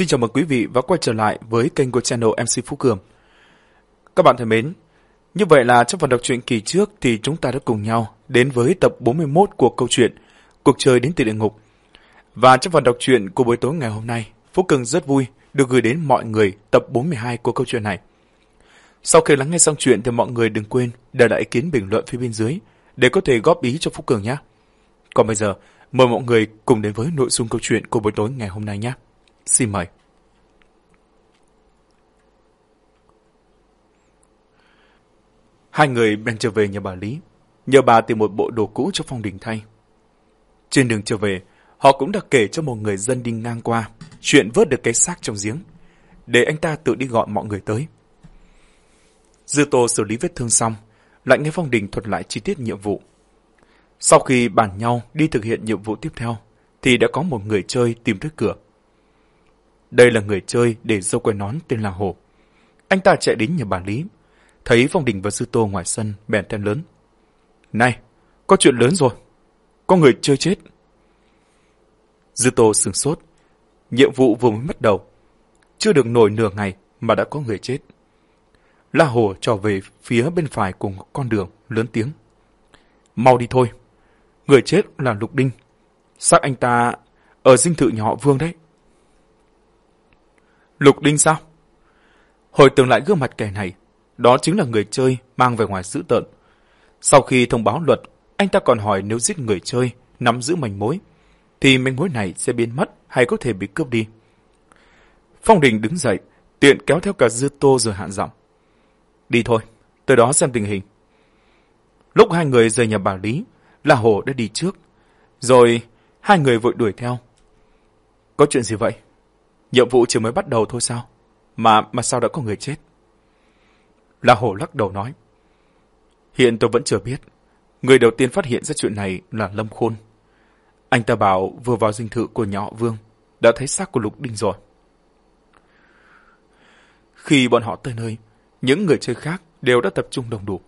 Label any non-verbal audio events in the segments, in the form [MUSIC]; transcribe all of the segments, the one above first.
Xin chào mừng quý vị và quay trở lại với kênh của channel MC Phú Cường. Các bạn thân mến, như vậy là trong phần đọc truyện kỳ trước thì chúng ta đã cùng nhau đến với tập 41 của câu chuyện Cuộc chơi đến từ địa ngục. Và trong phần đọc truyện của buổi tối ngày hôm nay, Phú Cường rất vui được gửi đến mọi người tập 42 của câu chuyện này. Sau khi lắng nghe xong chuyện thì mọi người đừng quên để lại ý kiến bình luận phía bên dưới để có thể góp ý cho Phú Cường nhé. Còn bây giờ, mời mọi người cùng đến với nội dung câu chuyện của buổi tối ngày hôm nay nhé. Xin mời. Hai người bèn trở về nhà bà Lý, nhờ bà tìm một bộ đồ cũ cho Phong Đình thay. Trên đường trở về, họ cũng đã kể cho một người dân đi ngang qua chuyện vớt được cái xác trong giếng, để anh ta tự đi gọi mọi người tới. Dư Tô xử lý vết thương xong, lại nghe Phong Đình thuật lại chi tiết nhiệm vụ. Sau khi bàn nhau đi thực hiện nhiệm vụ tiếp theo, thì đã có một người chơi tìm tới cửa. Đây là người chơi để dâu quay nón tên là Hồ. Anh ta chạy đến nhà bà Lý, thấy Phong Đình và Sư Tô ngoài sân bèn tên lớn. Này, có chuyện lớn rồi. Có người chơi chết. Dư Tô sừng sốt. Nhiệm vụ vừa mới bắt đầu. Chưa được nổi nửa ngày mà đã có người chết. La Hồ trở về phía bên phải cùng con đường, lớn tiếng. Mau đi thôi. Người chết là Lục Đinh. Xác anh ta ở dinh thự nhà họ Vương đấy. Lục Đinh sao? Hồi tưởng lại gương mặt kẻ này, đó chính là người chơi mang về ngoài dữ tợn. Sau khi thông báo luật, anh ta còn hỏi nếu giết người chơi, nắm giữ manh mối, thì manh mối này sẽ biến mất hay có thể bị cướp đi. Phong Đình đứng dậy, tiện kéo theo cả dư tô rồi hạn giọng. Đi thôi, tới đó xem tình hình. Lúc hai người rời nhà bà Lý, là Hồ đã đi trước. Rồi hai người vội đuổi theo. Có chuyện gì vậy? Nhiệm vụ chỉ mới bắt đầu thôi sao? Mà mà sao đã có người chết? La Hổ lắc đầu nói. Hiện tôi vẫn chưa biết. Người đầu tiên phát hiện ra chuyện này là Lâm Khôn. Anh ta bảo vừa vào dinh thự của nhà họ Vương, đã thấy xác của Lục Đinh rồi. Khi bọn họ tới nơi, những người chơi khác đều đã tập trung đồng đủ.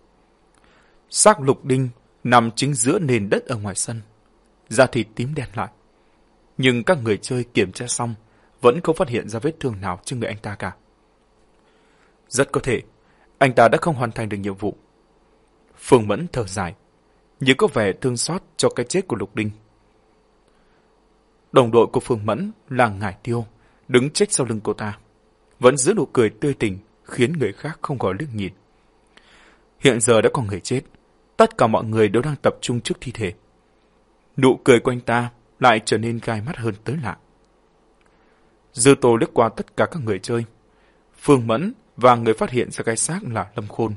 Xác Lục Đinh nằm chính giữa nền đất ở ngoài sân, da thịt tím đen lại. Nhưng các người chơi kiểm tra xong, vẫn không phát hiện ra vết thương nào trên người anh ta cả. Rất có thể, anh ta đã không hoàn thành được nhiệm vụ. Phương Mẫn thở dài, nhưng có vẻ thương xót cho cái chết của Lục Đinh. Đồng đội của Phương Mẫn là Ngải Tiêu, đứng chết sau lưng cô ta. Vẫn giữ nụ cười tươi tỉnh, khiến người khác không khỏi liếc nhìn. Hiện giờ đã có người chết, tất cả mọi người đều đang tập trung trước thi thể. Nụ cười của anh ta lại trở nên gai mắt hơn tới lạ. Dư Tô liếc qua tất cả các người chơi. Phương Mẫn và người phát hiện ra cái xác là Lâm Khôn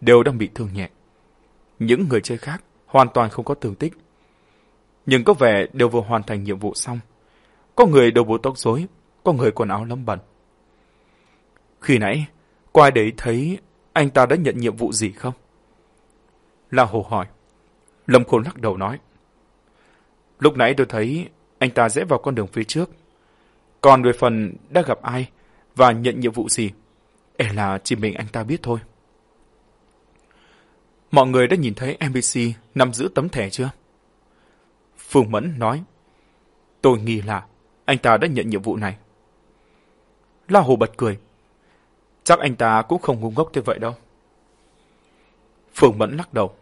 đều đang bị thương nhẹ. Những người chơi khác hoàn toàn không có thương tích. Nhưng có vẻ đều vừa hoàn thành nhiệm vụ xong. Có người đầu bộ tóc rối, có người quần áo lấm bẩn. Khi nãy, có ai đấy thấy anh ta đã nhận nhiệm vụ gì không? La Hồ hỏi. Lâm Khôn lắc đầu nói. Lúc nãy tôi thấy anh ta rẽ vào con đường phía trước. Còn về phần đã gặp ai và nhận nhiệm vụ gì, e là chỉ mình anh ta biết thôi. Mọi người đã nhìn thấy mbc nằm giữ tấm thẻ chưa? Phương Mẫn nói. Tôi nghi là anh ta đã nhận nhiệm vụ này. La Hồ bật cười. Chắc anh ta cũng không ngu ngốc như vậy đâu. Phương Mẫn lắc đầu.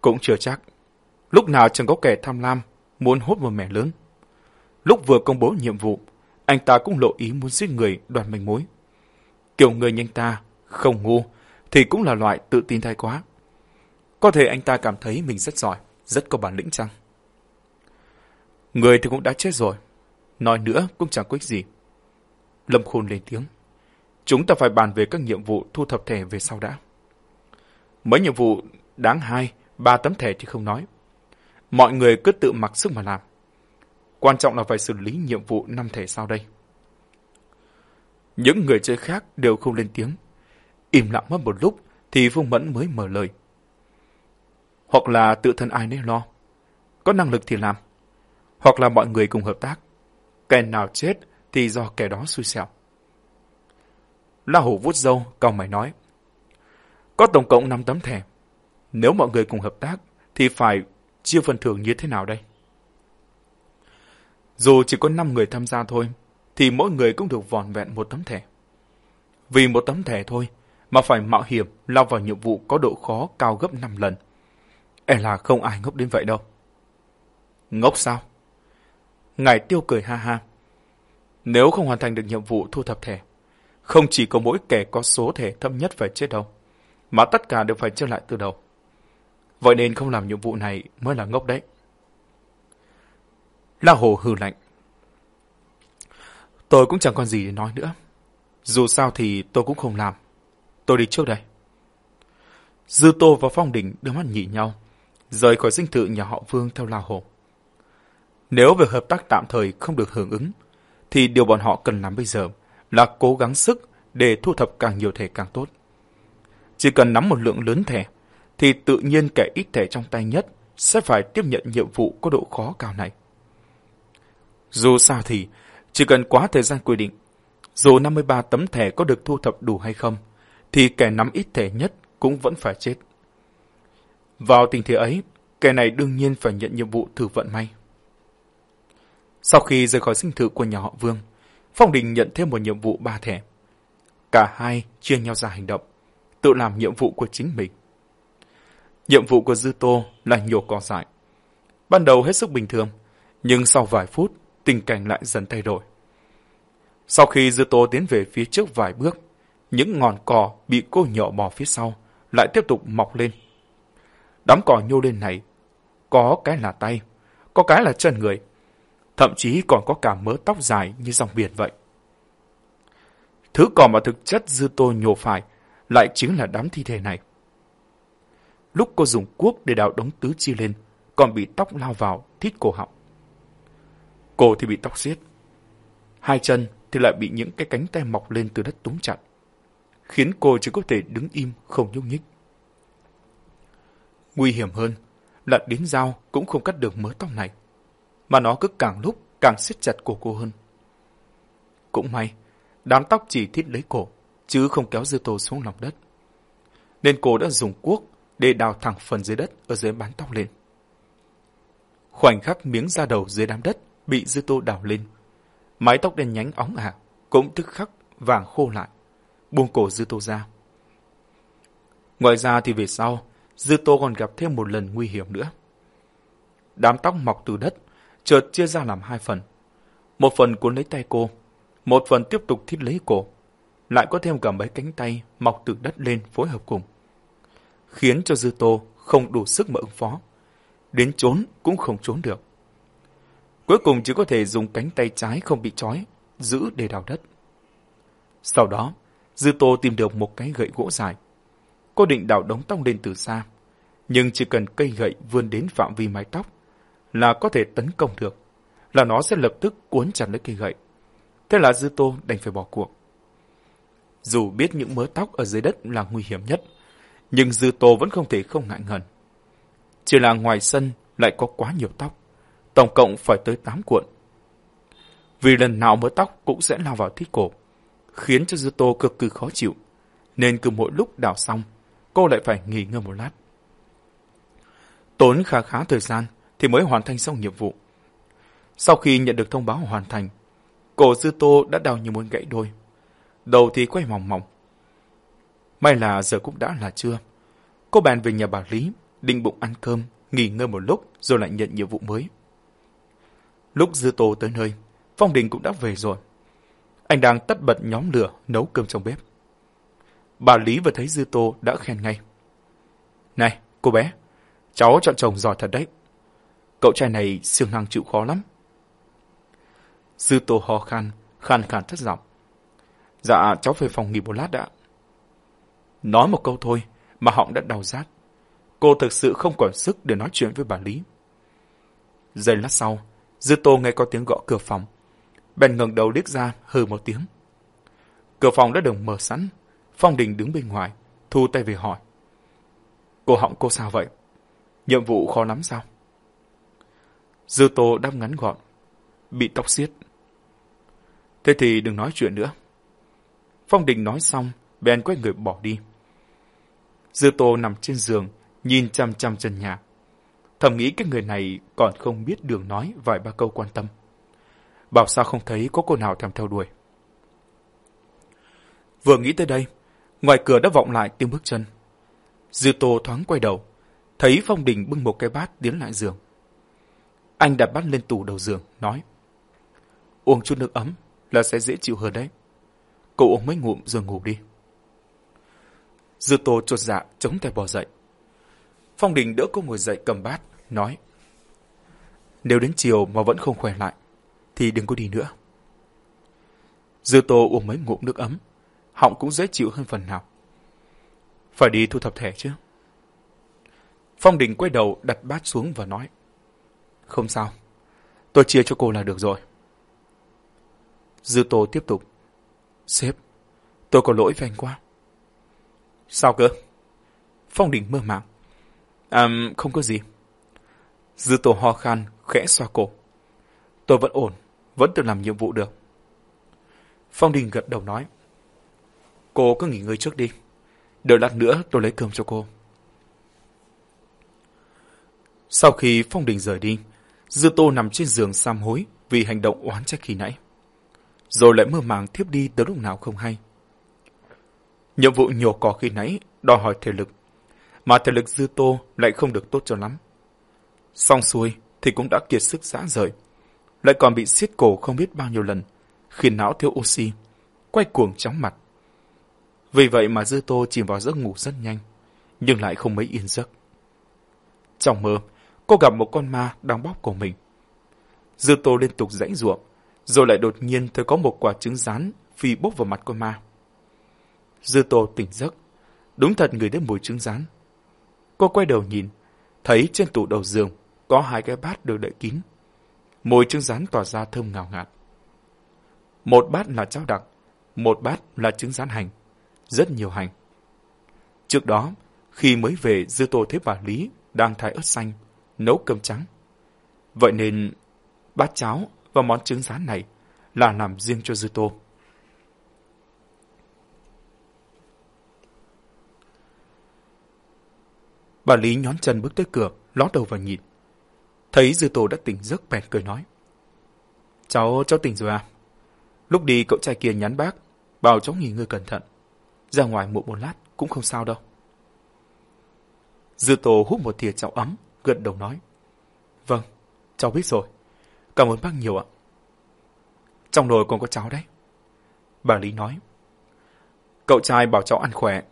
Cũng chưa chắc. Lúc nào chẳng có kẻ tham lam, muốn hốt một mẻ lớn. Lúc vừa công bố nhiệm vụ, anh ta cũng lộ ý muốn giết người đoàn manh mối. Kiểu người nhanh ta, không ngu, thì cũng là loại tự tin thái quá. Có thể anh ta cảm thấy mình rất giỏi, rất có bản lĩnh chăng? Người thì cũng đã chết rồi, nói nữa cũng chẳng có ích gì. Lâm Khôn lên tiếng. Chúng ta phải bàn về các nhiệm vụ thu thập thẻ về sau đã. Mấy nhiệm vụ đáng hai, ba tấm thẻ thì không nói. Mọi người cứ tự mặc sức mà làm. Quan trọng là phải xử lý nhiệm vụ năm thẻ sau đây. Những người chơi khác đều không lên tiếng. Im lặng mất một lúc thì Phương Mẫn mới mở lời. Hoặc là tự thân ai nấy lo. Có năng lực thì làm. Hoặc là mọi người cùng hợp tác. Kẻ nào chết thì do kẻ đó xui xẻo. La Hổ vút dâu, cao mày nói. Có tổng cộng 5 tấm thẻ. Nếu mọi người cùng hợp tác, thì phải chia phần thưởng như thế nào đây? Dù chỉ có 5 người tham gia thôi, thì mỗi người cũng được vòn vẹn một tấm thẻ. Vì một tấm thẻ thôi mà phải mạo hiểm lao vào nhiệm vụ có độ khó cao gấp 5 lần. E là không ai ngốc đến vậy đâu. Ngốc sao? Ngài tiêu cười ha ha. Nếu không hoàn thành được nhiệm vụ thu thập thẻ, không chỉ có mỗi kẻ có số thẻ thấp nhất phải chết đâu, mà tất cả đều phải chơi lại từ đầu. Vậy nên không làm nhiệm vụ này mới là ngốc đấy. La Hồ hừ lạnh. Tôi cũng chẳng còn gì để nói nữa. Dù sao thì tôi cũng không làm. Tôi đi trước đây. Dư Tô và Phong Đình đưa mắt nhìn nhau, rời khỏi dinh thự nhà họ Vương theo La Hồ. Nếu việc hợp tác tạm thời không được hưởng ứng, thì điều bọn họ cần làm bây giờ là cố gắng sức để thu thập càng nhiều thẻ càng tốt. Chỉ cần nắm một lượng lớn thẻ, thì tự nhiên kẻ ít thẻ trong tay nhất sẽ phải tiếp nhận nhiệm vụ có độ khó cao này. Dù sao thì, chỉ cần quá thời gian quy định, dù 53 tấm thẻ có được thu thập đủ hay không, thì kẻ nắm ít thẻ nhất cũng vẫn phải chết. Vào tình thế ấy, kẻ này đương nhiên phải nhận nhiệm vụ thử vận may. Sau khi rời khỏi sinh thự của nhà họ Vương, Phong Đình nhận thêm một nhiệm vụ ba thẻ. Cả hai chia nhau ra hành động, tự làm nhiệm vụ của chính mình. Nhiệm vụ của Dư Tô là nhổ cỏ dại. Ban đầu hết sức bình thường, nhưng sau vài phút, tình cảnh lại dần thay đổi. Sau khi Dư Tô tiến về phía trước vài bước, những ngọn cỏ bị cô nhỏ bò phía sau lại tiếp tục mọc lên. Đám cỏ nhô lên này, có cái là tay, có cái là chân người, thậm chí còn có cả mớ tóc dài như dòng biển vậy. Thứ cỏ mà thực chất Dư Tô nhổ phải lại chính là đám thi thể này. Lúc cô dùng cuốc để đào đống tứ chi lên, còn bị tóc lao vào, thít cổ họng. Cổ thì bị tóc xiết. Hai chân thì lại bị những cái cánh tay mọc lên từ đất túm chặt, khiến cô chỉ có thể đứng im không nhúc nhích. Nguy hiểm hơn là đến dao cũng không cắt được mớ tóc này, mà nó cứ càng lúc càng siết chặt cổ cô hơn. Cũng may, đám tóc chỉ thít lấy cổ, chứ không kéo dư tô xuống lòng đất. Nên cô đã dùng cuốc để đào thẳng phần dưới đất ở dưới bán tóc lên. Khoảnh khắc miếng da đầu dưới đám đất bị dư tô đào lên. Mái tóc đen nhánh óng ả, cũng tức khắc vàng khô lại, buông cổ dư tô ra. Ngoài ra thì về sau, dư tô còn gặp thêm một lần nguy hiểm nữa. Đám tóc mọc từ đất, chợt chia ra làm hai phần. Một phần cuốn lấy tay cô, một phần tiếp tục thít lấy cổ. Lại có thêm cả mấy cánh tay mọc từ đất lên phối hợp cùng. Khiến cho dư tô không đủ sức mà ứng phó. Đến trốn cũng không trốn được. Cuối cùng chỉ có thể dùng cánh tay trái không bị trói, giữ để đào đất. Sau đó, Dư Tô tìm được một cái gậy gỗ dài. Cô định đào đống tóc lên từ xa, nhưng chỉ cần cây gậy vươn đến phạm vi mái tóc là có thể tấn công được, là nó sẽ lập tức cuốn chặt lấy cây gậy. Thế là Dư Tô đành phải bỏ cuộc. Dù biết những mớ tóc ở dưới đất là nguy hiểm nhất, nhưng Dư Tô vẫn không thể không ngại ngần. Chỉ là ngoài sân lại có quá nhiều tóc tổng cộng phải tới 8 cuộn. Vì lần nào mớ tóc cũng sẽ lao vào thích cổ, khiến cho zuto cực kỳ khó chịu, nên cứ mỗi lúc đào xong, cô lại phải nghỉ ngơi một lát. Tốn khá khá thời gian thì mới hoàn thành xong nhiệm vụ. Sau khi nhận được thông báo hoàn thành, cổ zuto đã đau như muốn gãy đôi. Đầu thì quay mỏng mỏng. May là giờ cũng đã là trưa. Cô bèn về nhà bà Lý, định bụng ăn cơm, nghỉ ngơi một lúc rồi lại nhận nhiệm vụ mới. Lúc Dư Tô tới nơi, Phong Đình cũng đã về rồi. Anh đang tất bật nhóm lửa nấu cơm trong bếp. Bà Lý vừa thấy Dư Tô đã khen ngay. Này, cô bé, cháu chọn chồng giỏi thật đấy. Cậu trai này siêng năng chịu khó lắm. Dư Tô ho khan, khan khan thất giọng. Dạ, cháu về phòng nghỉ một lát đã. Nói một câu thôi mà họng đã đau rát. Cô thực sự không còn sức để nói chuyện với bà Lý. Giây lát sau, Dư Tô nghe có tiếng gõ cửa phòng. Bèn ngẩng đầu liếc ra, hừ một tiếng. Cửa phòng đã được mở sẵn. Phong Đình đứng bên ngoài, thu tay về hỏi. Cô họng cô sao vậy? Nhiệm vụ khó lắm sao? Dư Tô đáp ngắn gọn. Bị tóc xiết. Thế thì đừng nói chuyện nữa. Phong Đình nói xong, bèn quay người bỏ đi. Dư Tô nằm trên giường, nhìn chăm chăm chân nhà thầm nghĩ cái người này còn không biết đường nói vài ba câu quan tâm. bảo sao không thấy có cô nào thèm theo đuổi. Vừa nghĩ tới đây, ngoài cửa đã vọng lại tiếng bước chân. Dư Tô thoáng quay đầu, thấy Phong Đình bưng một cái bát tiến lại giường. Anh đặt bát lên tủ đầu giường, nói Uống chút nước ấm là sẽ dễ chịu hơn đấy. Cậu uống mấy ngụm rồi ngủ đi. Dư Tô chột dạ chống tay bò dậy. Phong Đình đỡ cô ngồi dậy cầm bát, nói Nếu đến chiều mà vẫn không khỏe lại, thì đừng có đi nữa. Dư Tô uống mấy ngụm nước ấm, họng cũng dễ chịu hơn phần nào. Phải đi thu thập thẻ chứ. Phong Đình quay đầu đặt bát xuống và nói. Không sao, tôi chia cho cô là được rồi. Dư Tô tiếp tục. Sếp, tôi có lỗi với anh quá. Sao cơ? Phong Đình mơ màng. À, không có gì. Dư tổ ho khan, khẽ xoa cổ. Tôi vẫn ổn, vẫn tự làm nhiệm vụ được. Phong Đình gật đầu nói. Cô cứ nghỉ ngơi trước đi. Đợi lát nữa tôi lấy cơm cho cô. Sau khi Phong Đình rời đi, Dư Tô nằm trên giường sam hối vì hành động oán trách khi nãy. Rồi lại mơ màng thiếp đi tới lúc nào không hay. Nhiệm vụ nhổ cỏ khi nãy đòi hỏi thể lực, mà thể lực Dư Tô lại không được tốt cho lắm. Xong xuôi thì cũng đã kiệt sức giã rời, lại còn bị siết cổ không biết bao nhiêu lần, khiến não thiếu oxy, quay cuồng chóng mặt. Vì vậy mà Dư Tô chìm vào giấc ngủ rất nhanh, nhưng lại không mấy yên giấc. Trong mơ, cô gặp một con ma đang bóp cổ mình. Dư Tô liên tục rãnh ruộng, rồi lại đột nhiên thấy có một quả trứng rán phi bốc vào mặt con ma. Dư Tô tỉnh giấc, đúng thật người đến mùi trứng rán. Cô quay đầu nhìn, thấy trên tủ đầu giường có hai cái bát được đậy kín. Mùi trứng rán tỏa ra thơm ngào ngạt. Một bát là cháo đặc, một bát là trứng rán hành, rất nhiều hành. Trước đó, khi mới về Dư Tô thấy bà Lý đang thái ớt xanh, nấu cơm trắng. Vậy nên bát cháo và món trứng rán này là làm riêng cho Dư Tô. Bà Lý nhón chân bước tới cửa, ló đầu vào nhìn. Thấy Dư Tô đã tỉnh giấc bèn cười nói. Cháu, cháu tỉnh rồi à? Lúc đi cậu trai kia nhắn bác, bảo cháu nghỉ ngơi cẩn thận. Ra ngoài muộn một lát cũng không sao đâu. Dư Tô hút một thìa cháu ấm, gật đầu nói. Vâng, cháu biết rồi. Cảm ơn bác nhiều ạ. Trong nồi còn có cháu đấy. Bà Lý nói. Cậu trai bảo cháu ăn khỏe,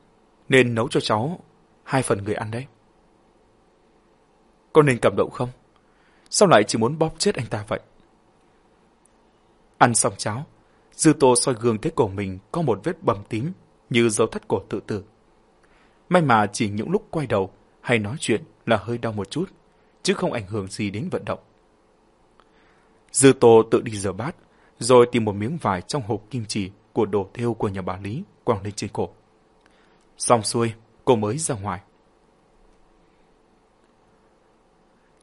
nên nấu cho cháu hai phần người ăn đấy. Con nên cảm động không? Sao lại chỉ muốn bóp chết anh ta vậy? Ăn xong cháo, Dư Tô soi gương thấy cổ mình có một vết bầm tím như dấu thắt cổ tự tử. May mà chỉ những lúc quay đầu hay nói chuyện là hơi đau một chút, chứ không ảnh hưởng gì đến vận động. Dư Tô tự đi rửa bát, rồi tìm một miếng vải trong hộp kim chỉ của đồ thêu của nhà bà Lý quăng lên trên cổ. Xong xuôi, cô mới ra ngoài.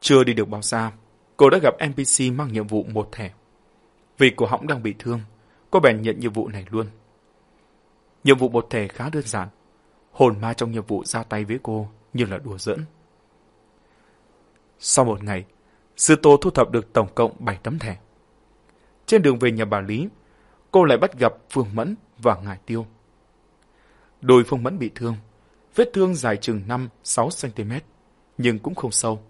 Chưa đi được bao xa, cô đã gặp NPC mang nhiệm vụ một thẻ. Vì cổ họng đang bị thương, cô bèn nhận nhiệm vụ này luôn. Nhiệm vụ một thẻ khá đơn giản. Hồn ma trong nhiệm vụ ra tay với cô như là đùa giỡn. Sau một ngày, Sư Tô thu thập được tổng cộng 7 tấm thẻ. Trên đường về nhà bà Lý, cô lại bắt gặp Phương Mẫn và Ngải Tiêu. Đôi Phương Mẫn bị thương, vết thương dài chừng 5-6 cm, nhưng cũng không sâu.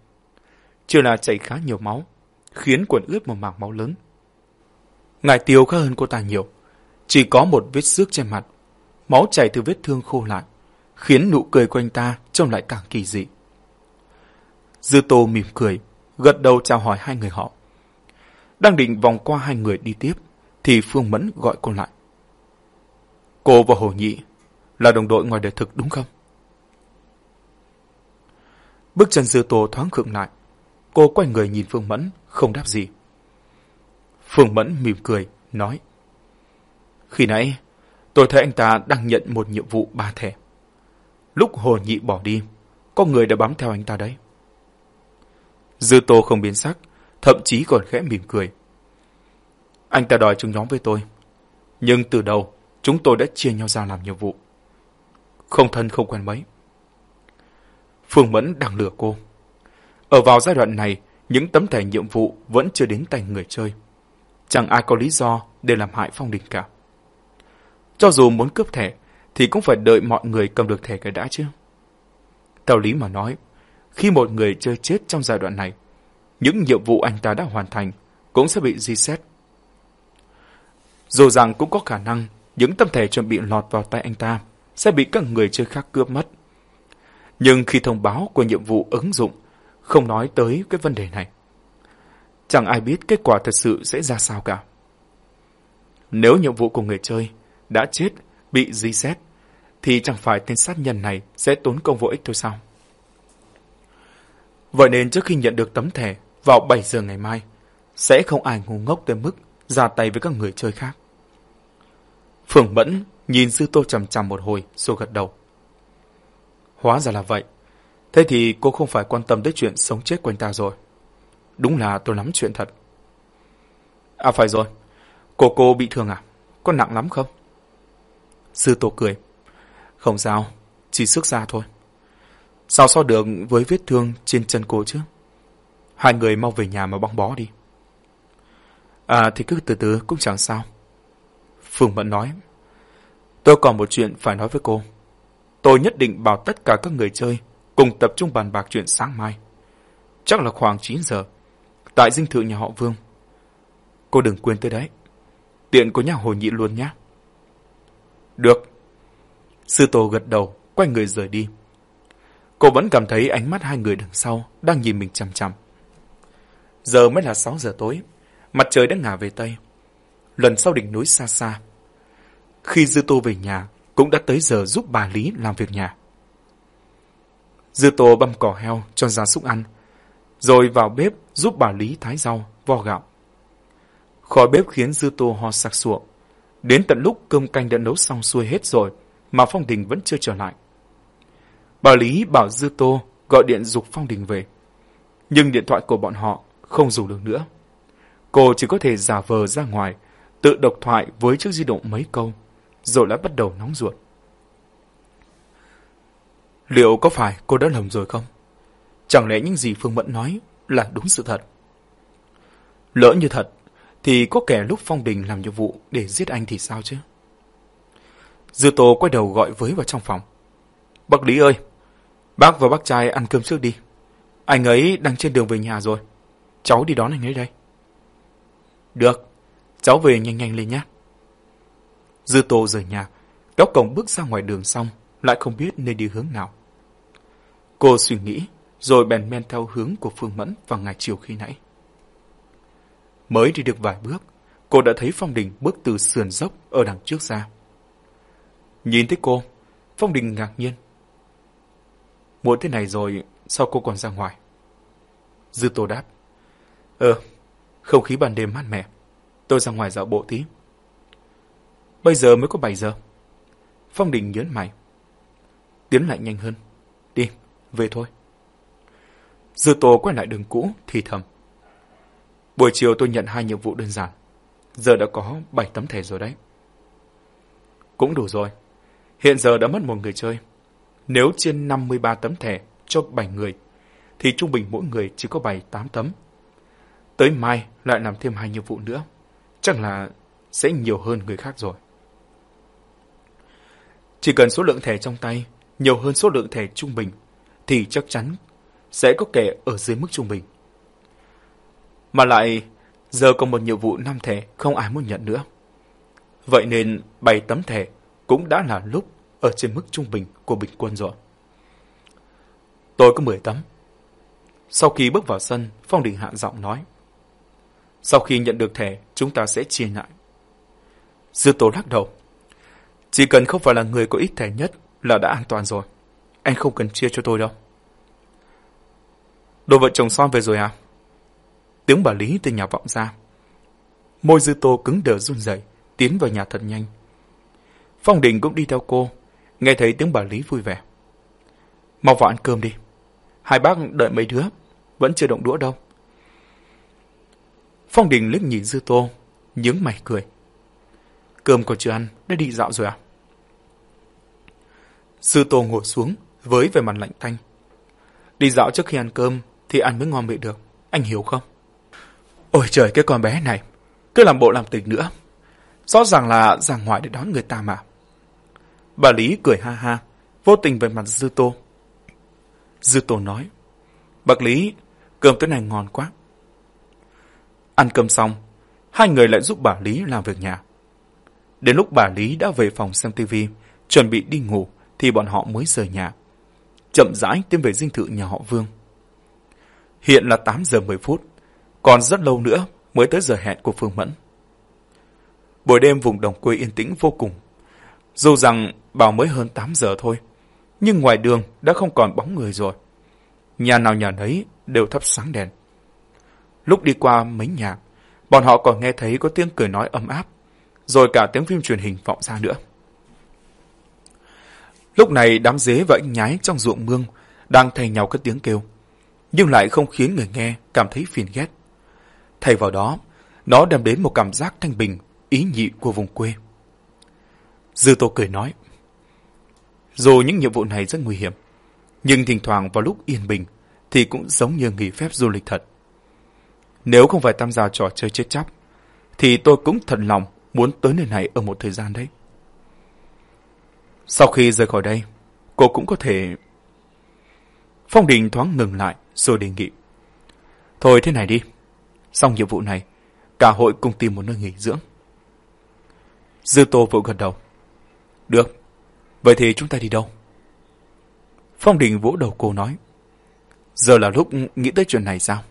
Chưa là chảy khá nhiều máu, khiến quần ướt một mảng máu lớn. Ngài Tiêu khá hơn cô ta nhiều, chỉ có một vết xước trên mặt, máu chảy từ vết thương khô lại, khiến nụ cười của anh ta trông lại càng kỳ dị. Dư Tô mỉm cười, gật đầu chào hỏi hai người họ. Đang định vòng qua hai người đi tiếp, thì Phương Mẫn gọi cô lại. Cô và Hồ Nhị là đồng đội ngoài đời thực đúng không? Bước chân Dư Tô thoáng khựng lại. Cô quay người nhìn Phương Mẫn, không đáp gì. Phương Mẫn mỉm cười, nói. Khi nãy, tôi thấy anh ta đang nhận một nhiệm vụ ba thẻ. Lúc Hồ Nhị bỏ đi, có người đã bám theo anh ta đấy. Dư Tô không biến sắc, thậm chí còn khẽ mỉm cười. Anh ta đòi chung nhóm với tôi. Nhưng từ đầu, chúng tôi đã chia nhau ra làm nhiệm vụ. Không thân không quen mấy. Phương Mẫn đang lừa cô. Ở vào giai đoạn này, những tấm thẻ nhiệm vụ vẫn chưa đến tay người chơi. Chẳng ai có lý do để làm hại Phong Đình cả. Cho dù muốn cướp thẻ, thì cũng phải đợi mọi người cầm được thẻ cái đã chứ. Theo lý mà nói, khi một người chơi chết trong giai đoạn này, những nhiệm vụ anh ta đã hoàn thành cũng sẽ bị reset. Dù rằng cũng có khả năng những tấm thẻ chuẩn bị lọt vào tay anh ta sẽ bị các người chơi khác cướp mất. Nhưng khi thông báo của nhiệm vụ ứng dụng không nói tới cái vấn đề này, chẳng ai biết kết quả thật sự sẽ ra sao cả. Nếu nhiệm vụ của người chơi đã chết, bị reset, thì chẳng phải tên sát nhân này sẽ tốn công vô ích thôi sao? Vậy nên trước khi nhận được tấm thẻ vào 7 giờ ngày mai, sẽ không ai ngu ngốc tới mức ra tay với các người chơi khác. Phường Mẫn nhìn Sư Tô trầm chằm một hồi rồi gật đầu. Hóa ra là vậy. Thế thì cô không phải quan tâm tới chuyện sống chết của anh ta rồi. Đúng là tôi nắm chuyện thật. À phải rồi. Cô cô bị thương à? Có nặng lắm không? Sư tổ cười. Không sao, chỉ sức ra thôi. Sao so được với vết thương trên chân cô chứ? Hai người mau về nhà mà băng bó đi. À thì cứ từ từ cũng chẳng sao. Phương Mẫn nói. Tôi còn một chuyện phải nói với cô. Tôi nhất định bảo tất cả các người chơi cùng tập trung bàn bạc chuyện sáng mai. Chắc là khoảng 9 giờ. Tại dinh thự nhà họ Vương. Cô đừng quên tới đấy. Tiện có nhà hồi nhị luôn nhé. Được. Sư Tô gật đầu, quay người rời đi. Cô vẫn cảm thấy ánh mắt hai người đằng sau đang nhìn mình chằm chằm. Giờ mới là 6 giờ tối, mặt trời đã ngả về Tây. Lần sau đỉnh núi xa xa. Khi Dư Tô về nhà, cũng đã tới giờ giúp bà Lý làm việc nhà. Dư Tô băm cỏ heo cho gia súc ăn, rồi vào bếp giúp bà Lý thái rau, vo gạo. Khói bếp khiến Dư Tô ho sặc sụa. Đến tận lúc cơm canh đã nấu xong xuôi hết rồi, mà Phong Đình vẫn chưa trở lại. Bà Lý bảo Dư Tô gọi điện dục Phong Đình về. Nhưng điện thoại của bọn họ không dùng được nữa. Cô chỉ có thể giả vờ ra ngoài, tự độc thoại với chiếc di động mấy câu, rồi lại bắt đầu nóng ruột. Liệu có phải cô đã lầm rồi không? Chẳng lẽ những gì Phương Mẫn nói là đúng sự thật? Lỡ như thật, thì có kẻ lúc Phong Đình làm nhiệm vụ để giết anh thì sao chứ? Dư Tô quay đầu gọi với vào trong phòng. Bác Lý ơi, bác và bác trai ăn cơm trước đi. Anh ấy đang trên đường về nhà rồi. Cháu đi đón anh ấy đây. Được, cháu về nhanh nhanh lên nhé. Dư Tô rời nhà, kéo cổng bước ra ngoài đường xong, lại không biết nên đi hướng nào. Cô suy nghĩ, rồi bèn men theo hướng của Phương Mẫn vào ngày chiều khi nãy. Mới đi được vài bước, cô đã thấy Phong Đình bước từ sườn dốc ở đằng trước ra. Nhìn thấy cô, Phong Đình ngạc nhiên. Muộn thế này rồi, sao cô còn ra ngoài? Dư Tô đáp. Ờ, không khí ban đêm mát mẻ. Tôi ra ngoài dạo bộ tí. Bây giờ mới có 7 giờ. Phong Đình nhớn mày. Tiến lại nhanh hơn. Đi, về thôi. Dư Tô quay lại đường cũ, thì thầm. Buổi chiều tôi nhận hai nhiệm vụ đơn giản. Giờ đã có 7 tấm thẻ rồi đấy. Cũng đủ rồi. Hiện giờ đã mất một người chơi. Nếu trên 53 tấm thẻ cho 7 người, thì trung bình mỗi người chỉ có 7-8 tấm. Tới mai lại làm thêm hai nhiệm vụ nữa. Chắc là sẽ nhiều hơn người khác rồi. Chỉ cần số lượng thẻ trong tay nhiều hơn số lượng thẻ trung bình, thì chắc chắn sẽ có kẻ ở dưới mức trung bình. Mà lại, giờ còn một nhiệm vụ năm thẻ không ai muốn nhận nữa. Vậy nên bảy tấm thẻ cũng đã là lúc ở trên mức trung bình của bình quân rồi. Tôi có 10 tấm. Sau khi bước vào sân, Phong Đình hạ giọng nói. Sau khi nhận được thẻ, chúng ta sẽ chia lại. Dư tố lắc đầu. Chỉ cần không phải là người có ít thẻ nhất là đã an toàn rồi. Anh không cần chia cho tôi đâu. Đồ vợ chồng son về rồi à? Tiếng bà Lý từ nhà vọng ra. Môi dư tô cứng đờ run rẩy tiến vào nhà thật nhanh. Phong Đình cũng đi theo cô, nghe thấy tiếng bà Lý vui vẻ. Mau vào ăn cơm đi. Hai bác đợi mấy đứa, vẫn chưa động đũa đâu. Phong Đình liếc nhìn Dư Tô, nhướng mày cười. Cơm còn chưa ăn, đã đi dạo rồi à? Dư Tô ngồi xuống, với vẻ mặt lạnh tanh. Đi dạo trước khi ăn cơm thì ăn mới ngon miệng được, anh hiểu không? Ôi trời cái con bé này, cứ làm bộ làm tình nữa. Rõ ràng là ra ngoài để đón người ta mà. Bà Lý cười ha ha, vô tình về mặt Dư Tô. Dư Tô nói, Bác Lý, cơm tối này ngon quá. Ăn cơm xong, hai người lại giúp bà Lý làm việc nhà. Đến lúc bà Lý đã về phòng xem tivi, chuẩn bị đi ngủ, thì bọn họ mới rời nhà. Chậm rãi tiến về dinh thự nhà họ Vương. Hiện là 8 giờ 10 phút, còn rất lâu nữa mới tới giờ hẹn của Phương Mẫn. Buổi đêm vùng đồng quê yên tĩnh vô cùng. Dù rằng bảo mới hơn 8 giờ thôi, nhưng ngoài đường đã không còn bóng người rồi. Nhà nào nhà nấy đều thắp sáng đèn. Lúc đi qua mấy nhà, bọn họ còn nghe thấy có tiếng cười nói ấm áp, rồi cả tiếng phim truyền hình vọng ra nữa. Lúc này đám dế và anh nhái trong ruộng mương đang thay nhau các tiếng kêu, nhưng lại không khiến người nghe cảm thấy phiền ghét. Thay vào đó, nó đem đến một cảm giác thanh bình, ý nhị của vùng quê. Dư Tô cười nói, dù những nhiệm vụ này rất nguy hiểm, nhưng thỉnh thoảng vào lúc yên bình thì cũng giống như nghỉ phép du lịch thật. Nếu không phải tham gia trò chơi chết chóc, thì tôi cũng thật lòng muốn tới nơi này ở một thời gian đấy. Sau khi rời khỏi đây, cô cũng có thể... Phong Đình thoáng ngừng lại rồi đề nghị. Thôi thế này đi, xong nhiệm vụ này, cả hội cùng tìm một nơi nghỉ dưỡng. Dư Tô vội gật đầu. Được, vậy thì chúng ta đi đâu? Phong Đình vỗ đầu cô nói. Giờ là lúc nghĩ tới chuyện này sao?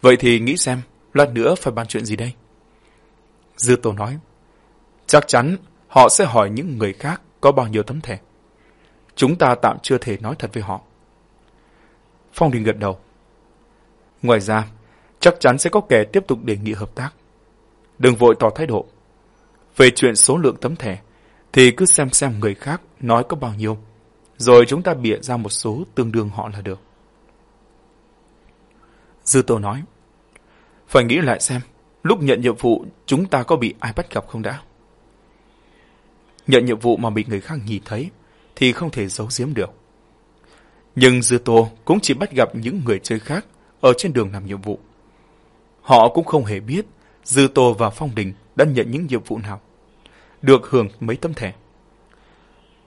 Vậy thì nghĩ xem, lát nữa phải bàn chuyện gì đây? Dư Tô nói. Chắc chắn họ sẽ hỏi những người khác có bao nhiêu tấm thẻ. Chúng ta tạm chưa thể nói thật với họ. Phong Đình gật đầu. Ngoài ra, chắc chắn sẽ có kẻ tiếp tục đề nghị hợp tác. Đừng vội tỏ thái độ. Về chuyện số lượng tấm thẻ, thì cứ xem xem người khác nói có bao nhiêu, rồi chúng ta bịa ra một số tương đương họ là được. Dư Tô nói, phải nghĩ lại xem, lúc nhận nhiệm vụ chúng ta có bị ai bắt gặp không đã? Nhận nhiệm vụ mà bị người khác nhìn thấy thì không thể giấu giếm được. Nhưng Dư Tô cũng chỉ bắt gặp những người chơi khác ở trên đường làm nhiệm vụ. Họ cũng không hề biết Dư Tô và Phong Đình đã nhận những nhiệm vụ nào, được hưởng mấy tấm thẻ.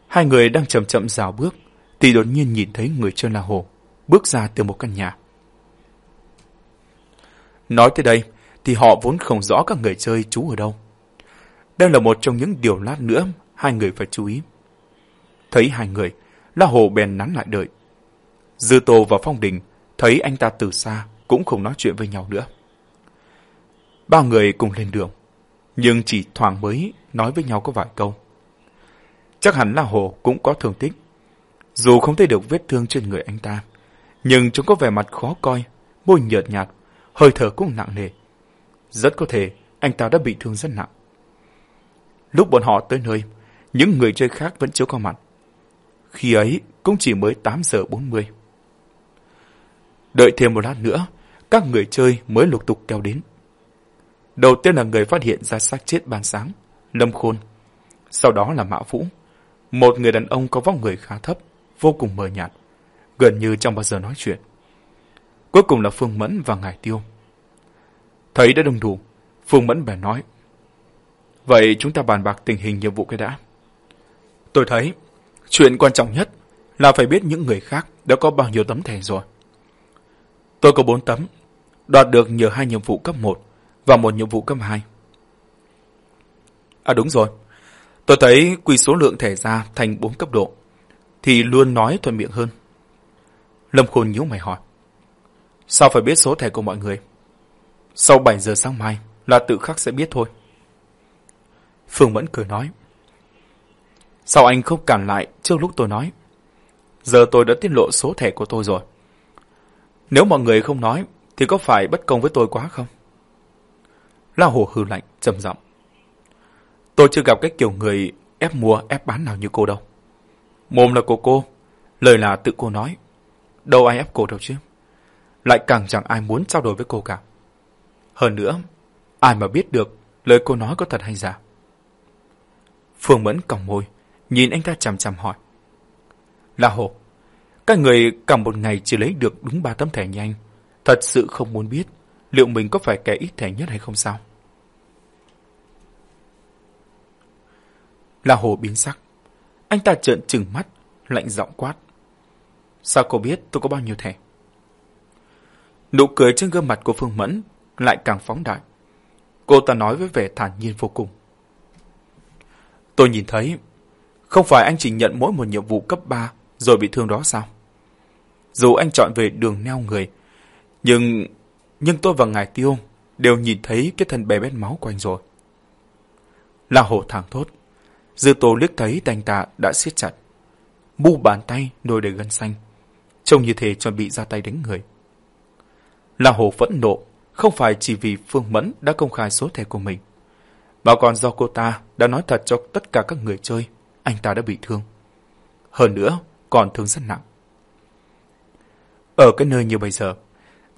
Hai người đang chậm chậm rào bước, thì đột nhiên nhìn thấy người chơi là Hồ, bước ra từ một căn nhà. Nói tới đây, thì họ vốn không rõ các người chơi trú ở đâu. Đây là một trong những điều lát nữa hai người phải chú ý. Thấy hai người, La Hồ bèn nắn lại đợi. Dư Tô và Phong Đình thấy anh ta từ xa cũng không nói chuyện với nhau nữa. Ba người cùng lên đường, nhưng chỉ thoảng mới nói với nhau có vài câu. Chắc hẳn La Hồ cũng có thương tích. Dù không thấy được vết thương trên người anh ta, nhưng chúng có vẻ mặt khó coi, môi nhợt nhạt, hơi thở cũng nặng nề. Rất có thể anh ta đã bị thương rất nặng. Lúc bọn họ tới nơi, những người chơi khác vẫn chưa có mặt. Khi ấy cũng chỉ mới 8 giờ 40. Đợi thêm một lát nữa, các người chơi mới lục tục kéo đến. Đầu tiên là người phát hiện ra xác chết ban sáng, Lâm Khôn. Sau đó là Mã Vũ, một người đàn ông có vóc người khá thấp, vô cùng mờ nhạt, gần như chẳng bao giờ nói chuyện. Cuối cùng là Phương Mẫn và ngài Tiêu. Thấy đã đông đủ, Phương Mẫn bèn nói. Vậy chúng ta bàn bạc tình hình nhiệm vụ cái đã. Tôi thấy, chuyện quan trọng nhất là phải biết những người khác đã có bao nhiêu tấm thẻ rồi. Tôi có 4 tấm, đoạt được nhờ hai nhiệm vụ cấp 1 và một nhiệm vụ cấp 2. À đúng rồi, tôi thấy quy số lượng thẻ ra thành 4 cấp độ, thì luôn nói thuận miệng hơn. Lâm Khôn nhíu mày hỏi. Sao phải biết số thẻ của mọi người? Sau 7 giờ sáng mai là tự khắc sẽ biết thôi. Phương Mẫn cười nói. Sao anh không cản lại trước lúc tôi nói? Giờ tôi đã tiết lộ số thẻ của tôi rồi. Nếu mọi người không nói, thì có phải bất công với tôi quá không? La Hồ hư lạnh, trầm giọng. Tôi chưa gặp cái kiểu người ép mua, ép bán nào như cô đâu. Mồm là của cô, lời là tự cô nói. Đâu ai ép cô đâu chứ. Lại càng chẳng ai muốn trao đổi với cô cả. Hơn nữa, ai mà biết được lời cô nói có thật hay giả. Phương Mẫn còng môi, nhìn anh ta chằm chằm hỏi. La Hồ, các người cả một ngày chỉ lấy được đúng ba tấm thẻ như anh. Thật sự không muốn biết liệu mình có phải kẻ ít thẻ nhất hay không sao? La Hồ biến sắc. Anh ta trợn trừng mắt, lạnh giọng quát. Sao cô biết tôi có bao nhiêu thẻ? Nụ cười trên gương mặt của Phương Mẫn lại càng phóng đại. Cô ta nói với vẻ thản nhiên vô cùng. Tôi nhìn thấy, không phải anh chỉ nhận mỗi một nhiệm vụ cấp 3 rồi bị thương đó sao? Dù anh chọn về đường neo người, nhưng nhưng tôi và ngài Tiêu đều nhìn thấy cái thân bé bét máu của anh rồi. Là hổ thẳng thốt. Dư tô liếc thấy tay anh ta đã siết chặt. bu bàn tay nổi đầy gân xanh. Trông như thế chuẩn bị ra tay đánh người. Là hổ phẫn nộ, không phải chỉ vì Phương Mẫn đã công khai số thẻ của mình, mà còn do cô ta đã nói thật cho tất cả các người chơi, anh ta đã bị thương. Hơn nữa, còn thương rất nặng. Ở cái nơi như bây giờ,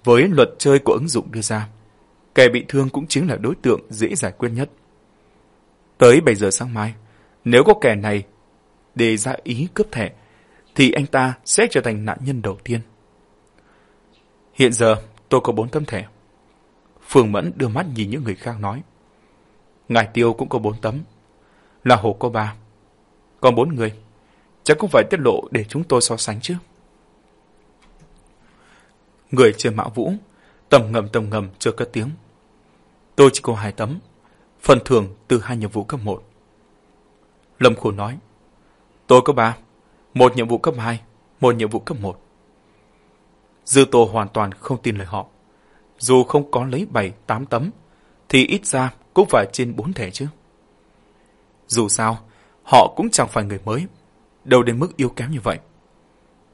với luật chơi của ứng dụng đưa ra, kẻ bị thương cũng chính là đối tượng dễ giải quyết nhất. Tới 7 giờ sáng mai, nếu có kẻ này đề ra ý cướp thẻ, thì anh ta sẽ trở thành nạn nhân đầu tiên. Hiện giờ, tôi có bốn tấm thẻ. Phương Mẫn đưa mắt nhìn những người khác nói. Ngài Tiêu cũng có bốn tấm. Là Hồ có ba. Còn bốn người. Chắc cũng phải tiết lộ để chúng tôi so sánh chứ. Người trên mạo vũ, tầm ngầm tầm ngầm chưa cất tiếng. Tôi chỉ có hai tấm. Phần thưởng từ hai nhiệm vụ cấp 1. Lâm Khổ nói. Tôi có ba. Một nhiệm vụ cấp 2, một nhiệm vụ cấp 1. Dư Tô hoàn toàn không tin lời họ. Dù không có lấy 7, 8 tấm, thì ít ra cũng phải trên 4 thẻ chứ. Dù sao, họ cũng chẳng phải người mới, đâu đến mức yếu kém như vậy.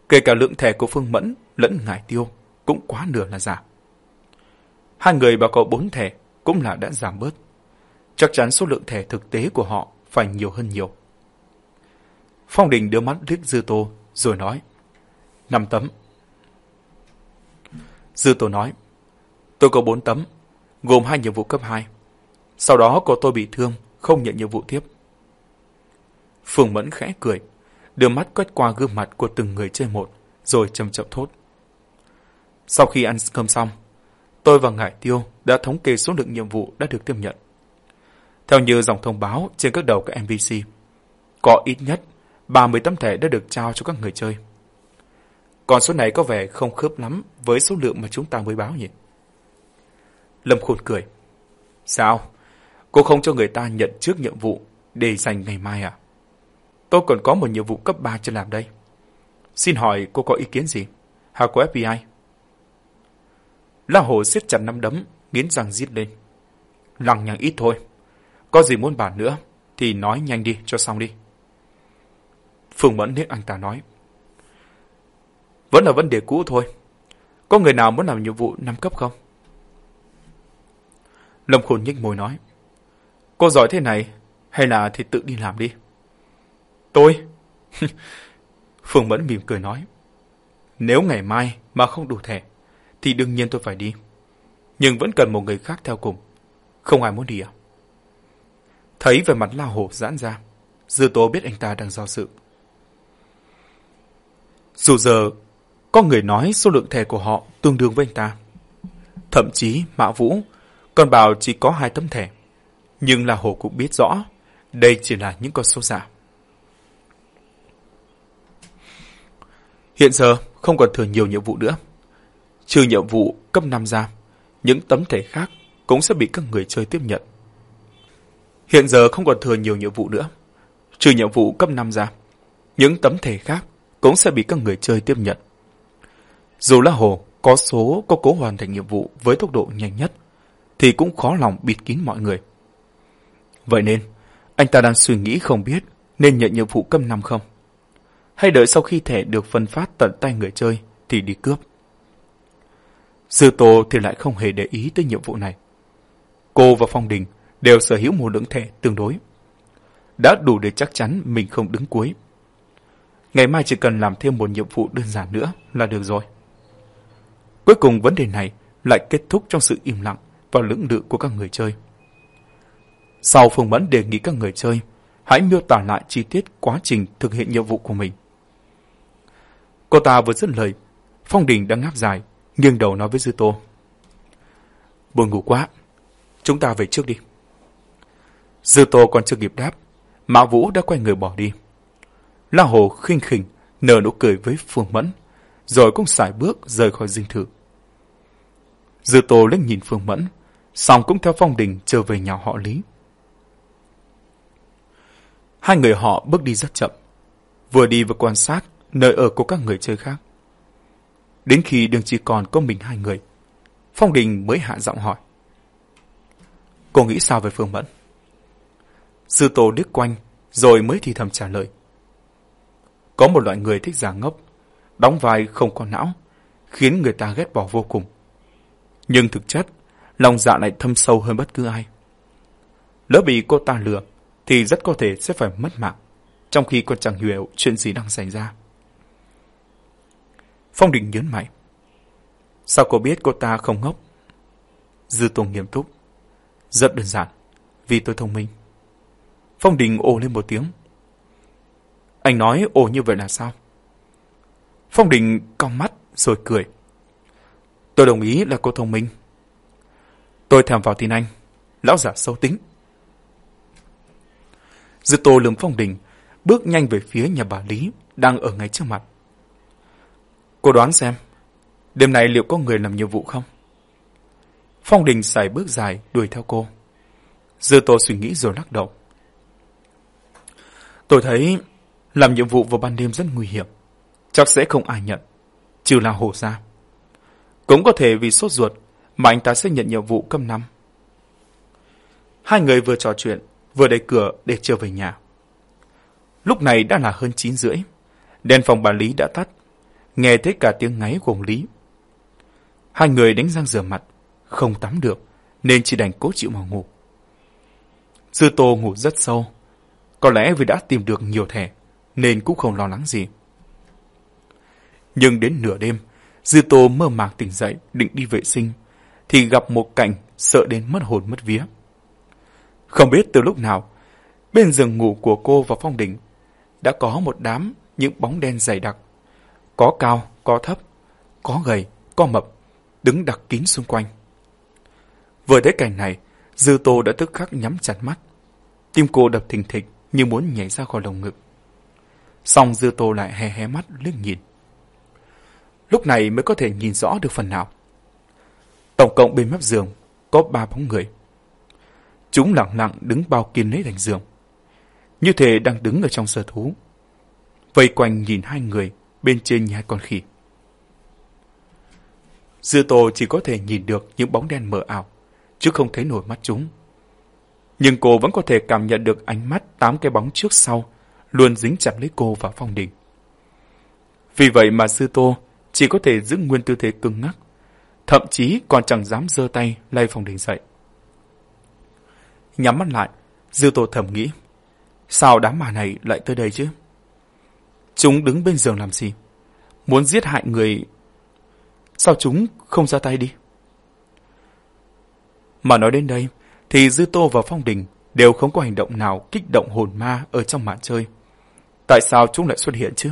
Kể cả lượng thẻ của Phương Mẫn lẫn Ngải Tiêu cũng quá nửa là giả. Hai người bảo có bốn thẻ cũng là đã giảm bớt. Chắc chắn số lượng thẻ thực tế của họ phải nhiều hơn nhiều. Phong Đình đưa mắt liếc Dư Tô rồi nói. Năm tấm. Dư Tô nói. Tôi có bốn tấm, gồm hai nhiệm vụ cấp 2. Sau đó có tôi bị thương, không nhận nhiệm vụ tiếp. Phương Mẫn khẽ cười, đưa mắt quét qua gương mặt của từng người chơi một, rồi chậm chậm thốt. Sau khi ăn cơm xong, tôi và Ngải Tiêu đã thống kê số lượng nhiệm vụ đã được tiếp nhận. Theo như dòng thông báo trên các đầu các mvc, có ít nhất 30 tấm thẻ đã được trao cho các người chơi. Còn số này có vẻ không khớp lắm với số lượng mà chúng ta mới báo nhỉ? Lâm Khôn cười. Sao? Cô không cho người ta nhận trước nhiệm vụ để dành ngày mai à? Tôi còn có một nhiệm vụ cấp 3 chưa làm đây. Xin hỏi cô có ý kiến gì? Hà của FBI? La Hồ siết chặt nắm đấm, nghiến răng giết lên. Lằng nhằng ít thôi. Có gì muốn bàn nữa, thì nói nhanh đi cho xong đi. Phương Mẫn liếc anh ta nói. Vẫn là vấn đề cũ thôi. Có người nào muốn làm nhiệm vụ năm cấp không? Lâm Khôn nhích môi nói. Cô giỏi thế này, hay là thì tự đi làm đi? Tôi? [LAUGHS] Phương Mẫn mỉm cười nói. Nếu ngày mai mà không đủ thẻ, thì đương nhiên tôi phải đi. Nhưng vẫn cần một người khác theo cùng. Không ai muốn đi à? Thấy về mặt lao hổ giãn ra, Dư Tố biết anh ta đang do sự. Dù giờ, có người nói số lượng thẻ của họ tương đương với anh ta. Thậm chí Mã Vũ còn bảo chỉ có hai tấm thẻ. Nhưng là hổ cũng biết rõ, đây chỉ là những con số giả. Hiện giờ không còn thừa nhiều nhiệm vụ nữa. Trừ nhiệm vụ cấp 5 ra, những tấm thẻ khác cũng sẽ bị các người chơi tiếp nhận. Hiện giờ không còn thừa nhiều nhiệm vụ nữa. Trừ nhiệm vụ cấp 5 ra, những tấm thẻ khác cũng sẽ bị các người chơi tiếp nhận. Dù là Hồ có số có cố hoàn thành nhiệm vụ với tốc độ nhanh nhất, thì cũng khó lòng bịt kín mọi người. Vậy nên, anh ta đang suy nghĩ không biết nên nhận nhiệm vụ cấp 5 không? Hay đợi sau khi thẻ được phân phát tận tay người chơi thì đi cướp? Sư Tô thì lại không hề để ý tới nhiệm vụ này. Cô và Phong Đình đều sở hữu một lượng thẻ tương đối. Đã đủ để chắc chắn mình không đứng cuối. Ngày mai chỉ cần làm thêm một nhiệm vụ đơn giản nữa là được rồi. Cuối cùng vấn đề này lại kết thúc trong sự im lặng và lưỡng lự của các người chơi. Sau Phương Mẫn đề nghị các người chơi hãy miêu tả lại chi tiết quá trình thực hiện nhiệm vụ của mình. Cô ta vừa dứt lời, Phong Đình đang ngáp dài, nghiêng đầu nói với Dư Tô. buồn ngủ quá. Chúng ta về trước đi. Dư Tô còn chưa kịp đáp, Mã Vũ đã quay người bỏ đi. La Hồ khinh khỉnh, nở nụ cười với Phương Mẫn, rồi cũng xài bước rời khỏi dinh thự. Dư Tô liếc nhìn Phương Mẫn, xong cũng theo phong đình trở về nhà họ Lý. Hai người họ bước đi rất chậm, vừa đi vừa quan sát nơi ở của các người chơi khác. Đến khi đường chỉ còn có mình hai người, Phong Đình mới hạ giọng hỏi. Cô nghĩ sao về Phương Mẫn? Sư Tô đứt quanh, rồi mới thì thầm trả lời. Có một loại người thích giả ngốc, đóng vai không có não, khiến người ta ghét bỏ vô cùng. Nhưng thực chất, lòng dạ lại thâm sâu hơn bất cứ ai. Lỡ bị cô ta lừa, thì rất có thể sẽ phải mất mạng, trong khi còn chẳng hiểu chuyện gì đang xảy ra. Phong Đình nhớn mày. Sao cô biết cô ta không ngốc? Dư Tùng nghiêm túc. Rất đơn giản, vì tôi thông minh. Phong Đình ồ lên một tiếng. Anh nói ồ như vậy là sao? Phong Đình cong mắt rồi cười. Tôi đồng ý là cô thông minh. Tôi thèm vào tin anh. Lão giả sâu tính. Dư Tô lườm Phong Đình, bước nhanh về phía nhà bà Lý, đang ở ngay trước mặt. Cô đoán xem, đêm nay liệu có người làm nhiệm vụ không? Phong Đình xài bước dài đuổi theo cô. Dư Tô suy nghĩ rồi lắc đầu. Tôi thấy làm nhiệm vụ vào ban đêm rất nguy hiểm. Chắc sẽ không ai nhận, trừ là hồ gia. Cũng có thể vì sốt ruột mà anh ta sẽ nhận nhiệm vụ cấp năm. Hai người vừa trò chuyện, vừa đẩy cửa để trở về nhà. Lúc này đã là hơn 9 rưỡi. Đèn phòng bà Lý đã tắt. Nghe thấy cả tiếng ngáy của ông Lý. Hai người đánh răng rửa mặt, không tắm được, nên chỉ đành cố chịu mà ngủ. Sư Tô ngủ rất sâu. Có lẽ vì đã tìm được nhiều thẻ, nên cũng không lo lắng gì. Nhưng đến nửa đêm, Dư Tô mơ màng tỉnh dậy định đi vệ sinh, thì gặp một cảnh sợ đến mất hồn mất vía. Không biết từ lúc nào, bên giường ngủ của cô và Phong Đình đã có một đám những bóng đen dày đặc. Có cao, có thấp, có gầy, có mập, đứng đặc kín xung quanh. Vừa thấy cảnh này, Dư Tô đã tức khắc nhắm chặt mắt. Tim cô đập thình thịch như muốn nhảy ra khỏi lồng ngực. Xong Dư Tô lại hé hé mắt liếc nhìn. Lúc này mới có thể nhìn rõ được phần nào. Tổng cộng bên mép giường có ba bóng người. Chúng lặng lặng đứng bao kiên lấy thành giường. Như thể đang đứng ở trong sở thú. Vây quanh nhìn hai người bên trên nhà con khỉ. Dư Tô chỉ có thể nhìn được những bóng đen mờ ảo, chứ không thấy nổi mắt chúng. Nhưng cô vẫn có thể cảm nhận được ánh mắt tám cái bóng trước sau, luôn dính chặt lấy cô và phong đình. Vì vậy mà Sư Tô chỉ có thể giữ nguyên tư thế cứng ngắc, thậm chí còn chẳng dám giơ tay lay phong đình dậy. Nhắm mắt lại, Dư Tô thầm nghĩ, sao đám mà này lại tới đây chứ? Chúng đứng bên giường làm gì? Muốn giết hại người... Sao chúng không ra tay đi? Mà nói đến đây, thì Dư Tô và Phong Đình đều không có hành động nào kích động hồn ma ở trong màn chơi. Tại sao chúng lại xuất hiện chứ?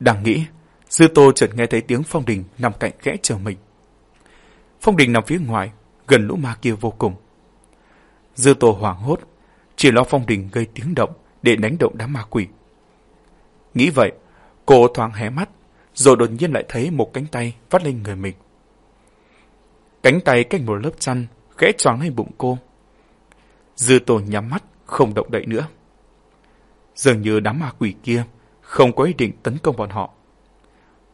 Đang nghĩ, Dư Tô chợt nghe thấy tiếng Phong Đình nằm cạnh kẽ chờ mình. Phong Đình nằm phía ngoài, gần lũ ma kia vô cùng. Dư Tô hoảng hốt, chỉ lo Phong Đình gây tiếng động để đánh động đám ma quỷ. Nghĩ vậy, cô thoáng hé mắt, rồi đột nhiên lại thấy một cánh tay vắt lên người mình. Cánh tay cách một lớp chăn, khẽ choáng lên bụng cô. Dư Tô nhắm mắt, không động đậy nữa. Dường như đám ma quỷ kia không có ý định tấn công bọn họ.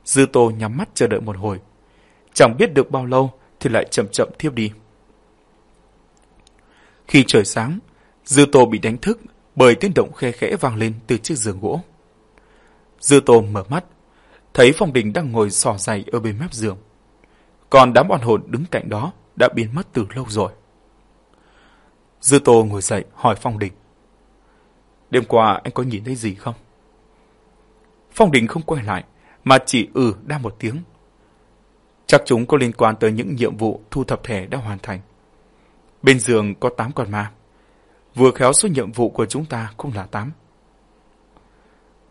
Dư Tô nhắm mắt chờ đợi một hồi. Chẳng biết được bao lâu thì lại chậm chậm thiếp đi. Khi trời sáng, Dư Tô bị đánh thức bởi tiếng động khe khẽ vang lên từ chiếc giường gỗ. Dư Tô mở mắt, thấy Phong Đình đang ngồi sò dày ở bên mép giường. Còn đám bọn hồn đứng cạnh đó đã biến mất từ lâu rồi. Dư Tô ngồi dậy hỏi Phong Đình. Đêm qua anh có nhìn thấy gì không? Phong Đình không quay lại, mà chỉ ừ đa một tiếng. Chắc chúng có liên quan tới những nhiệm vụ thu thập thẻ đã hoàn thành. Bên giường có 8 con ma. Vừa khéo số nhiệm vụ của chúng ta cũng là 8.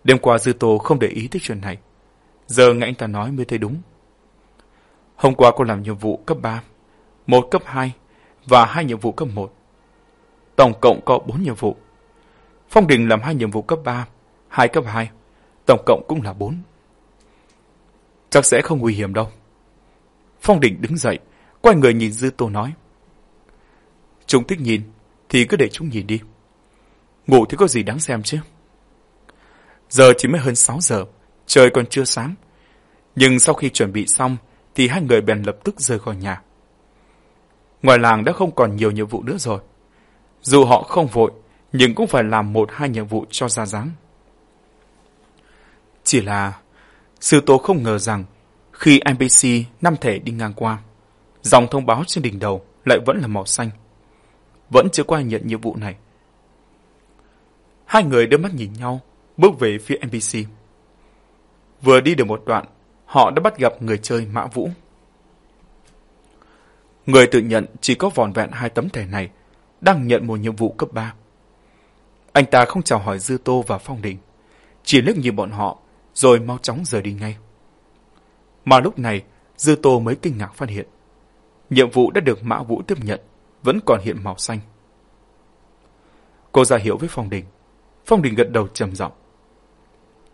Đêm qua Dư Tô không để ý tới chuyện này. Giờ nghe anh ta nói mới thấy đúng. Hôm qua cô làm nhiệm vụ cấp 3, một cấp 2 và hai nhiệm vụ cấp 1. Tổng cộng có 4 nhiệm vụ. Phong Đình làm hai nhiệm vụ cấp 3, hai cấp 2, tổng cộng cũng là 4. Chắc sẽ không nguy hiểm đâu. Phong Đình đứng dậy, quay người nhìn Dư Tô nói. Chúng thích nhìn, thì cứ để chúng nhìn đi. Ngủ thì có gì đáng xem chứ. Giờ chỉ mới hơn 6 giờ, trời còn chưa sáng. Nhưng sau khi chuẩn bị xong, thì hai người bèn lập tức rời khỏi nhà. Ngoài làng đã không còn nhiều nhiệm vụ nữa rồi. Dù họ không vội, nhưng cũng phải làm một hai nhiệm vụ cho ra dáng. Chỉ là, sư tố không ngờ rằng, khi NPC năm thể đi ngang qua, dòng thông báo trên đỉnh đầu lại vẫn là màu xanh. Vẫn chưa qua nhận nhiệm vụ này. Hai người đưa mắt nhìn nhau, bước về phía NPC. Vừa đi được một đoạn, họ đã bắt gặp người chơi Mã Vũ. Người tự nhận chỉ có vòn vẹn hai tấm thẻ này, đang nhận một nhiệm vụ cấp 3. Anh ta không chào hỏi Dư Tô và Phong Đình, chỉ liếc nhìn bọn họ, rồi mau chóng rời đi ngay. Mà lúc này, Dư Tô mới kinh ngạc phát hiện. Nhiệm vụ đã được Mã Vũ tiếp nhận, vẫn còn hiện màu xanh. Cô ra hiệu với Phong Đình. Phong Đình gật đầu trầm giọng.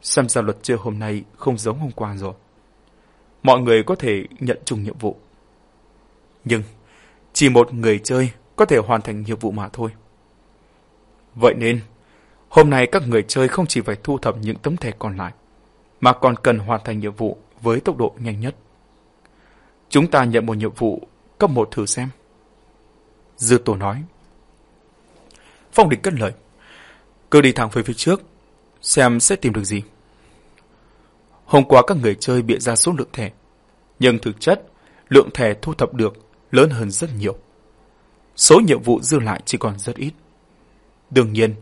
Xem ra luật chơi hôm nay không giống hôm qua rồi. Mọi người có thể nhận chung nhiệm vụ. Nhưng, chỉ một người chơi có thể hoàn thành nhiệm vụ mà thôi. Vậy nên, hôm nay các người chơi không chỉ phải thu thập những tấm thẻ còn lại, mà còn cần hoàn thành nhiệm vụ với tốc độ nhanh nhất. Chúng ta nhận một nhiệm vụ cấp một thử xem. Dư Tô nói. Phong địch cất lời. Cứ đi thẳng về phía trước, xem sẽ tìm được gì. Hôm qua các người chơi bịa ra số lượng thẻ, nhưng thực chất lượng thẻ thu thập được lớn hơn rất nhiều. Số nhiệm vụ dư lại chỉ còn rất ít. Đương nhiên,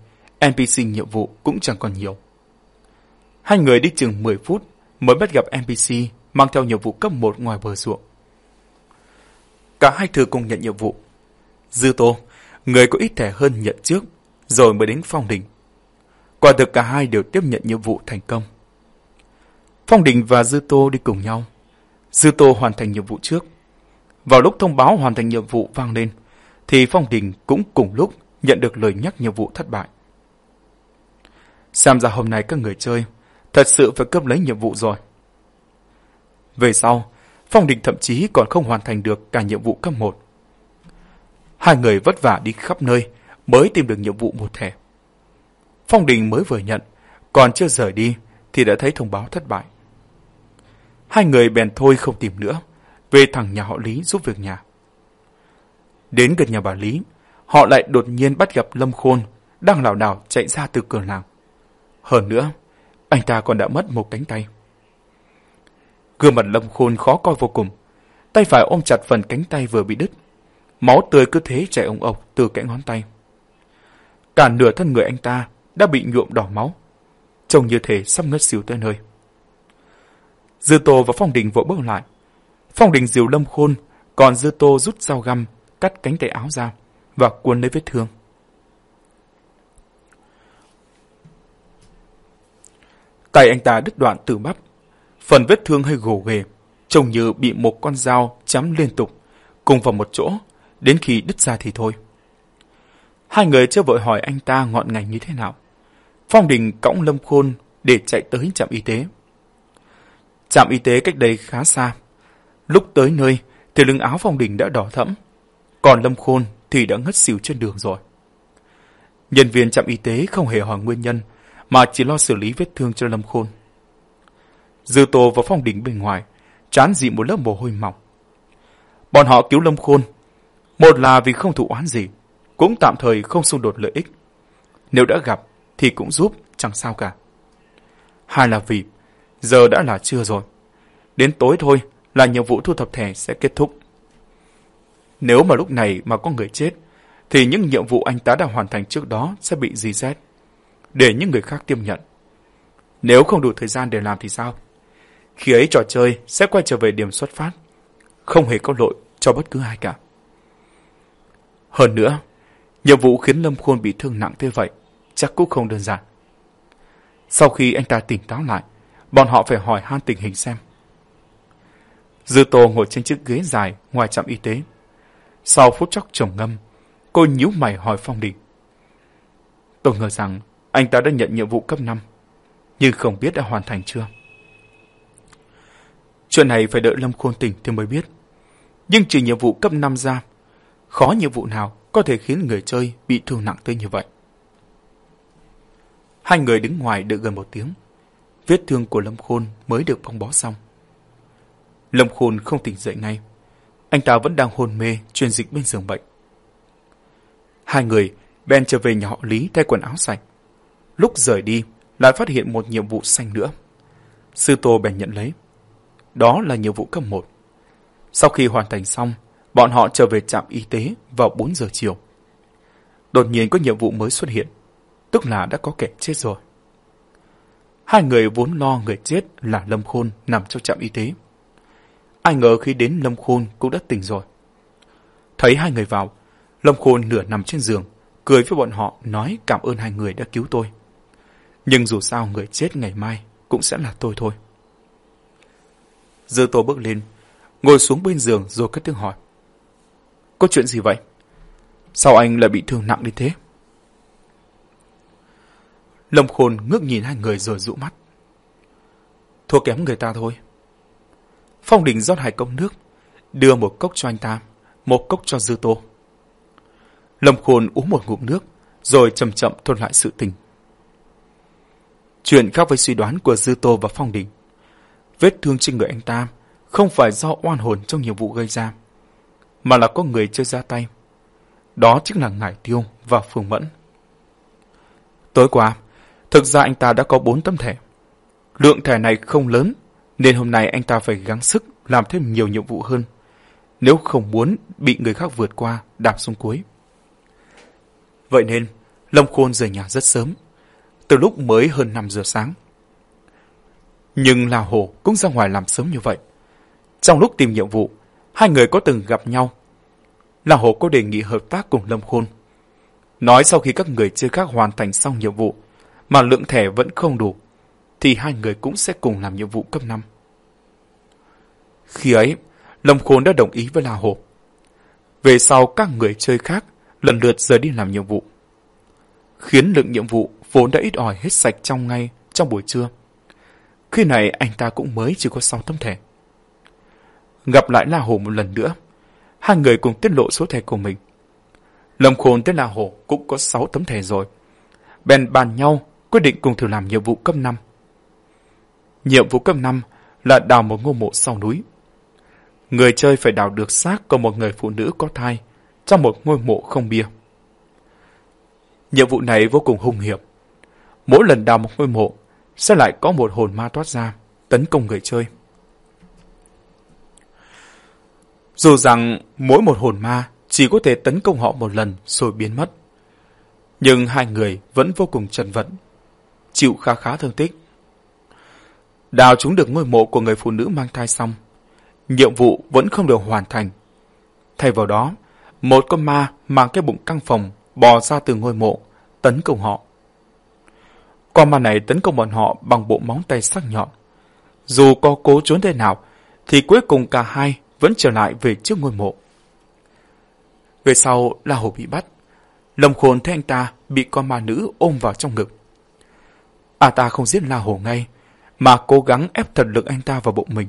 NPC nhiệm vụ cũng chẳng còn nhiều. Hai người đi chừng 10 phút mới bắt gặp NPC mang theo nhiệm vụ cấp 1 ngoài bờ ruộng. Cả hai thừa cùng nhận nhiệm vụ. Dư Tô, người có ít thẻ hơn nhận trước, rồi mới đến Phong Đình. Quả thực cả hai đều tiếp nhận nhiệm vụ thành công. Phong Đình và Dư Tô đi cùng nhau. Dư Tô hoàn thành nhiệm vụ trước. Vào lúc thông báo hoàn thành nhiệm vụ vang lên, thì Phong Đình cũng cùng lúc nhận được lời nhắc nhiệm vụ thất bại. Xem ra hôm nay các người chơi thật sự phải cướp lấy nhiệm vụ rồi. Về sau, Phong Đình thậm chí còn không hoàn thành được cả nhiệm vụ cấp 1. Hai người vất vả đi khắp nơi mới tìm được nhiệm vụ một thẻ. Phong Đình mới vừa nhận, còn chưa rời đi thì đã thấy thông báo thất bại. Hai người bèn thôi không tìm nữa, về thẳng nhà họ Lý giúp việc nhà. Đến gần nhà bà Lý, họ lại đột nhiên bắt gặp Lâm Khôn đang lảo đảo chạy ra từ cửa làng. Hơn nữa, anh ta còn đã mất một cánh tay. Gương mặt Lâm Khôn khó coi vô cùng, tay phải ôm chặt phần cánh tay vừa bị đứt. Máu tươi cứ thế chảy ống ộc từ cái ngón tay. Cả nửa thân người anh ta đã bị nhuộm đỏ máu, trông như thể sắp ngất xỉu tới nơi. Dư Tô và Phong Đình vội bước lại. Phong Đình diều Lâm Khôn, còn Dư Tô rút dao găm, cắt cánh tay áo ra và cuốn lấy vết thương. Tay anh ta đứt đoạn từ bắp, phần vết thương hơi gồ ghề, trông như bị một con dao chấm liên tục, cùng vào một chỗ, đến khi đứt ra thì thôi. Hai người chưa vội hỏi anh ta ngọn ngành như thế nào. Phong Đình cõng Lâm Khôn để chạy tới trạm y tế. Trạm y tế cách đây khá xa. Lúc tới nơi thì lưng áo Phong Đình đã đỏ thẫm, còn Lâm Khôn thì đã ngất xỉu trên đường rồi. Nhân viên trạm y tế không hề hỏi nguyên nhân, mà chỉ lo xử lý vết thương cho Lâm Khôn. Dư Tô và Phong Đình bên ngoài, chán dị một lớp mồ hôi mỏng. Bọn họ cứu Lâm Khôn, một là vì không thụ oán gì, cũng tạm thời không xung đột lợi ích. Nếu đã gặp thì cũng giúp, chẳng sao cả. Hai là vì giờ đã là trưa rồi. Đến tối thôi là nhiệm vụ thu thập thẻ sẽ kết thúc. Nếu mà lúc này mà có người chết, thì những nhiệm vụ anh ta đã hoàn thành trước đó sẽ bị dì xét, để những người khác tiêm nhận. Nếu không đủ thời gian để làm thì sao? Khi ấy trò chơi sẽ quay trở về điểm xuất phát, không hề có lỗi cho bất cứ ai cả. Hơn nữa, nhiệm vụ khiến Lâm Khôn bị thương nặng thế vậy chắc cũng không đơn giản. Sau khi anh ta tỉnh táo lại, bọn họ phải hỏi han tình hình xem. Dư Tô ngồi trên chiếc ghế dài ngoài trạm y tế. Sau phút chốc trầm ngâm, cô nhíu mày hỏi Phong Đình. Tôi ngờ rằng anh ta đã nhận nhiệm vụ cấp 5, nhưng không biết đã hoàn thành chưa. Chuyện này phải đợi Lâm Khôn tỉnh thì mới biết. Nhưng trừ nhiệm vụ cấp 5 ra, khó nhiệm vụ nào có thể khiến người chơi bị thương nặng tới như vậy. Hai người đứng ngoài đợi gần một tiếng. Vết thương của Lâm Khôn mới được bong bó xong. Lâm Khôn không tỉnh dậy ngay. Anh ta vẫn đang hôn mê, truyền dịch bên giường bệnh. Hai người bèn trở về nhà họ Lý thay quần áo sạch. Lúc rời đi, lại phát hiện một nhiệm vụ xanh nữa. Sư Tô bèn nhận lấy. Đó là nhiệm vụ cấp 1. Sau khi hoàn thành xong, bọn họ trở về trạm y tế vào 4 giờ chiều. Đột nhiên có nhiệm vụ mới xuất hiện, tức là đã có kẻ chết rồi. Hai người vốn lo người chết là Lâm Khôn nằm trong trạm y tế. Ai ngờ khi đến Lâm Khôn cũng đã tỉnh rồi. Thấy hai người vào, Lâm Khôn nửa nằm trên giường, cười với bọn họ nói cảm ơn hai người đã cứu tôi. Nhưng dù sao người chết ngày mai cũng sẽ là tôi thôi. Dư Tô bước lên, ngồi xuống bên giường rồi cất tiếng hỏi. Có chuyện gì vậy? Sao anh lại bị thương nặng đến thế? Lâm Khôn ngước nhìn hai người rồi dụ mắt. Thua kém người ta thôi. Phong Đình rót hai cốc nước, đưa một cốc cho anh ta, một cốc cho Dư Tô. Lâm Khôn uống một ngụm nước, rồi chậm chậm thuật lại sự tình. Chuyện khác với suy đoán của Dư Tô và Phong Đình. Vết thương trên người anh ta không phải do oan hồn trong nhiệm vụ gây ra, mà là có người chơi ra tay. Đó chính là Ngải Tiêu và Phương Mẫn. Tối qua, thực ra anh ta đã có bốn tấm thẻ. Lượng thẻ này không lớn, nên hôm nay anh ta phải gắng sức làm thêm nhiều nhiệm vụ hơn, nếu không muốn bị người khác vượt qua, đạp xuống cuối. Vậy nên, Lâm Khôn rời nhà rất sớm, từ lúc mới hơn 5 giờ sáng. Nhưng là Hồ cũng ra ngoài làm sớm như vậy. Trong lúc tìm nhiệm vụ, hai người có từng gặp nhau. Là Hồ có đề nghị hợp tác cùng Lâm Khôn. Nói sau khi các người chơi khác hoàn thành xong nhiệm vụ, mà lượng thẻ vẫn không đủ, thì hai người cũng sẽ cùng làm nhiệm vụ cấp 5. Khi ấy, Lâm Khôn đã đồng ý với La Hồ. Về sau các người chơi khác lần lượt rời đi làm nhiệm vụ. Khiến lượng nhiệm vụ vốn đã ít ỏi hết sạch trong ngay trong buổi trưa. Khi này anh ta cũng mới chỉ có 6 tấm thẻ. Gặp lại La Hồ một lần nữa, hai người cùng tiết lộ số thẻ của mình. Lâm Khôn tới La Hồ cũng có 6 tấm thẻ rồi. Bèn bàn nhau quyết định cùng thử làm nhiệm vụ cấp 5. Nhiệm vụ cấp 5 là đào một ngôi mộ sau núi. Người chơi phải đào được xác của một người phụ nữ có thai trong một ngôi mộ không bia. Nhiệm vụ này vô cùng hung hiểm. Mỗi lần đào một ngôi mộ, sẽ lại có một hồn ma toát ra, tấn công người chơi. Dù rằng mỗi một hồn ma chỉ có thể tấn công họ một lần rồi biến mất. Nhưng hai người vẫn vô cùng trần vận, chịu khá khá thương tích. Đào chúng được ngôi mộ của người phụ nữ mang thai xong, nhiệm vụ vẫn không được hoàn thành. Thay vào đó, một con ma mang cái bụng căng phòng bò ra từ ngôi mộ, tấn công họ. Con ma này tấn công bọn họ bằng bộ móng tay sắc nhọn. Dù có cố trốn thế nào, thì cuối cùng cả hai vẫn trở lại về trước ngôi mộ. Về sau, La Hồ bị bắt. Lâm Khôn thấy anh ta bị con ma nữ ôm vào trong ngực. À ta không giết La Hồ ngay, mà cố gắng ép thật lực anh ta vào bụng mình.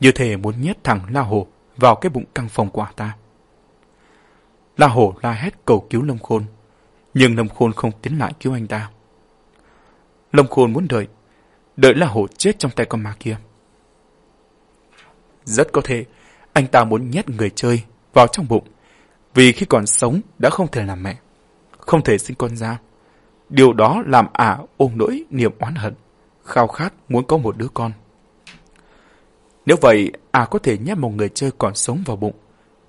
Như thể muốn nhét thẳng La Hồ vào cái bụng căng phòng của ta. La Hồ la hét cầu cứu Lâm Khôn, nhưng Lâm Khôn không tiến lại cứu anh ta. Lâm Khôn muốn đợi, đợi La Hồ chết trong tay con ma kia. Rất có thể, anh ta muốn nhét người chơi vào trong bụng, vì khi còn sống đã không thể làm mẹ, không thể sinh con ra. Điều đó làm ả ôm nỗi niềm oán hận, khao khát muốn có một đứa con. Nếu vậy, ả có thể nhét một người chơi còn sống vào bụng,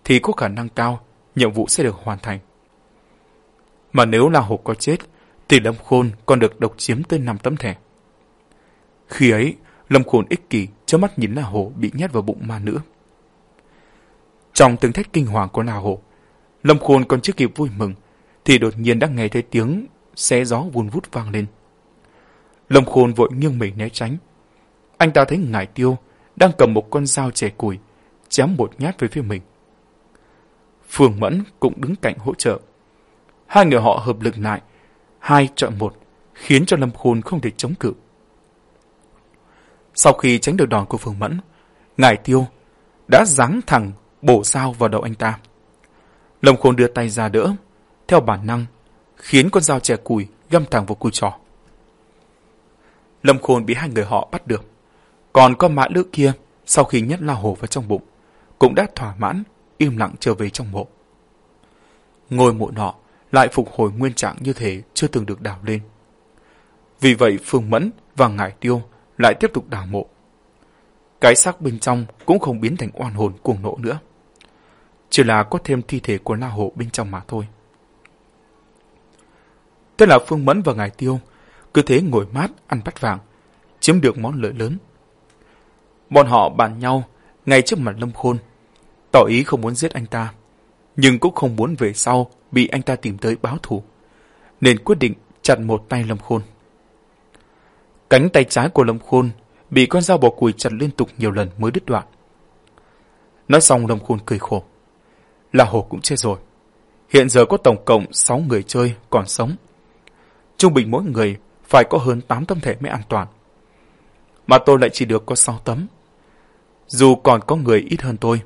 thì có khả năng cao nhiệm vụ sẽ được hoàn thành. Mà nếu là hộp có chết, thì Lâm Khôn còn được độc chiếm tới 5 tấm thẻ. Khi ấy, Lâm Khôn ích kỷ cho mắt nhìn là Hổ bị nhét vào bụng ma nữa trong tiếng thét kinh hoàng của nào Hổ, Lâm Khôn còn chưa kịp vui mừng, thì đột nhiên đã nghe thấy tiếng xé gió vun vút vang lên. Lâm Khôn vội nghiêng mình né tránh. Anh ta thấy ngải tiêu đang cầm một con dao chẻ củi, chém một nhát về phía mình. Phương Mẫn cũng đứng cạnh hỗ trợ. Hai người họ hợp lực lại, hai chọn một, khiến cho Lâm Khôn không thể chống cự. Sau khi tránh được đòn của Phương Mẫn, Ngải Tiêu đã giáng thẳng bổ dao vào đầu anh ta. Lâm Khôn đưa tay ra đỡ, theo bản năng, khiến con dao trẻ cùi găm thẳng vào cùi trò. Lâm Khôn bị hai người họ bắt được. Còn con mã lữ kia, sau khi nhét la hổ vào trong bụng, cũng đã thỏa mãn, im lặng trở về trong mộ. Ngôi mộ nọ lại phục hồi nguyên trạng như thế chưa từng được đào lên. Vì vậy Phương Mẫn và Ngải Tiêu lại tiếp tục đào mộ. Cái xác bên trong cũng không biến thành oan hồn cuồng nộ nữa. Chỉ là có thêm thi thể của La Hộ bên trong mà thôi. Tức là Phương Mẫn và ngài Tiêu cứ thế ngồi mát ăn bát vàng, chiếm được món lợi lớn. Bọn họ bàn nhau ngay trước mặt Lâm Khôn, tỏ ý không muốn giết anh ta, nhưng cũng không muốn về sau bị anh ta tìm tới báo thù, nên quyết định chặt một tay Lâm Khôn. Cánh tay trái của Lâm Khôn bị con dao bò cùi chặt liên tục nhiều lần mới đứt đoạn. Nói xong Lâm Khôn cười khổ. Là Hồ cũng chết rồi. Hiện giờ có tổng cộng 6 người chơi còn sống. Trung bình mỗi người phải có hơn 8 tấm thẻ mới an toàn. Mà tôi lại chỉ được có 6 tấm. Dù còn có người ít hơn tôi,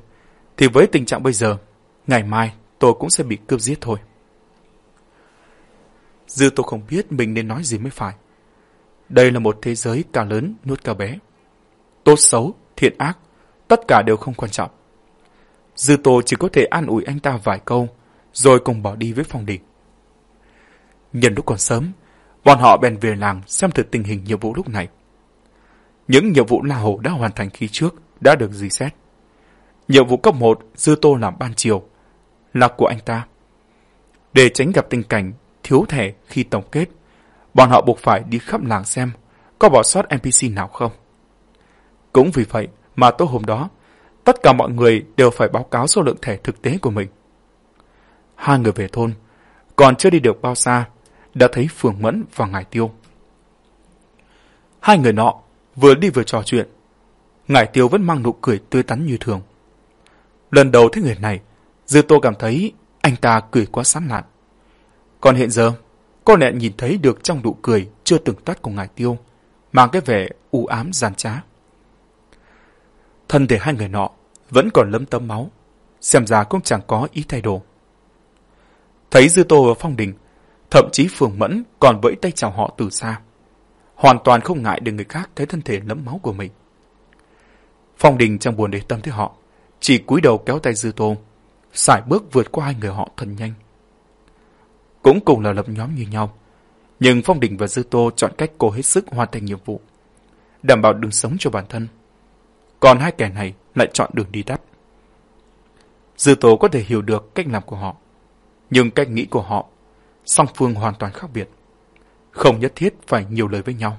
thì với tình trạng bây giờ, ngày mai tôi cũng sẽ bị cướp giết thôi. Dư tôi không biết mình nên nói gì mới phải. Đây là một thế giới cả lớn nuốt cả bé. Tốt xấu, thiện ác, tất cả đều không quan trọng. Dư Tô chỉ có thể an ủi anh ta vài câu, rồi cùng bỏ đi với phòng địch. Nhân lúc còn sớm, bọn họ bèn về làng xem thử tình hình nhiệm vụ lúc này. Những nhiệm vụ La Hồ đã hoàn thành khi trước đã được dì xét. Nhiệm vụ cấp 1 Dư Tô làm ban chiều là của anh ta. Để tránh gặp tình cảnh thiếu thẻ khi tổng kết, bọn họ buộc phải đi khắp làng xem có bỏ sót NPC nào không. Cũng vì vậy mà tối hôm đó, tất cả mọi người đều phải báo cáo số lượng thẻ thực tế của mình. Hai người về thôn, còn chưa đi được bao xa, đã thấy phường Mẫn và Ngải Tiêu. Hai người nọ vừa đi vừa trò chuyện. Ngải Tiêu vẫn mang nụ cười tươi tắn như thường. Lần đầu thấy người này, Dư Tô cảm thấy anh ta cười quá sán lạn. Còn hiện giờ, cô lại nhìn thấy được trong nụ cười chưa từng tắt của Ngải Tiêu, mang cái vẻ u ám gian trá. Thân thể hai người nọ vẫn còn lấm tấm máu, xem ra cũng chẳng có ý thay đổi. Thấy Dư Tô và Phong Đình, thậm chí Phường Mẫn còn vẫy tay chào họ từ xa. Hoàn toàn không ngại để người khác thấy thân thể lấm máu của mình. Phong Đình chẳng buồn để tâm tới họ, chỉ cúi đầu kéo tay Dư Tô, sải bước vượt qua hai người họ thần nhanh. Cũng cùng là lập nhóm như nhau, nhưng Phong Đình và Dư Tô chọn cách cố hết sức hoàn thành nhiệm vụ, đảm bảo đường sống cho bản thân. Còn hai kẻ này lại chọn đường đi tắt. Dư tố có thể hiểu được cách làm của họ, nhưng cách nghĩ của họ song phương hoàn toàn khác biệt. Không nhất thiết phải nhiều lời với nhau.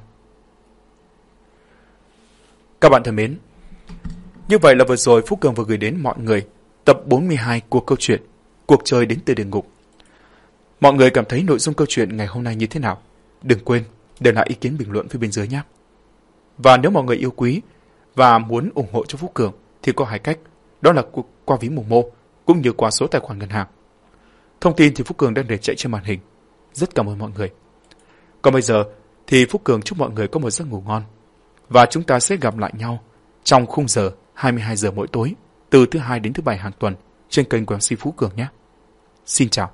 Các bạn thân mến, như vậy là vừa rồi Phúc Cường vừa gửi đến mọi người tập 42 của câu chuyện Cuộc chơi đến từ địa ngục. Mọi người cảm thấy nội dung câu chuyện ngày hôm nay như thế nào? Đừng quên để lại ý kiến bình luận phía bên dưới nhé. Và nếu mọi người yêu quý và muốn ủng hộ cho Phúc Cường thì có hai cách, đó là qua ví mổ mô cũng như qua số tài khoản ngân hàng. Thông tin thì Phúc Cường đang để chạy trên màn hình. Rất cảm ơn mọi người. Còn bây giờ thì Phúc Cường chúc mọi người có một giấc ngủ ngon. Và chúng ta sẽ gặp lại nhau trong khung giờ 22 giờ mỗi tối, từ thứ hai đến thứ bảy hàng tuần trên kênh của MC Phú Cường nhé. Xin chào.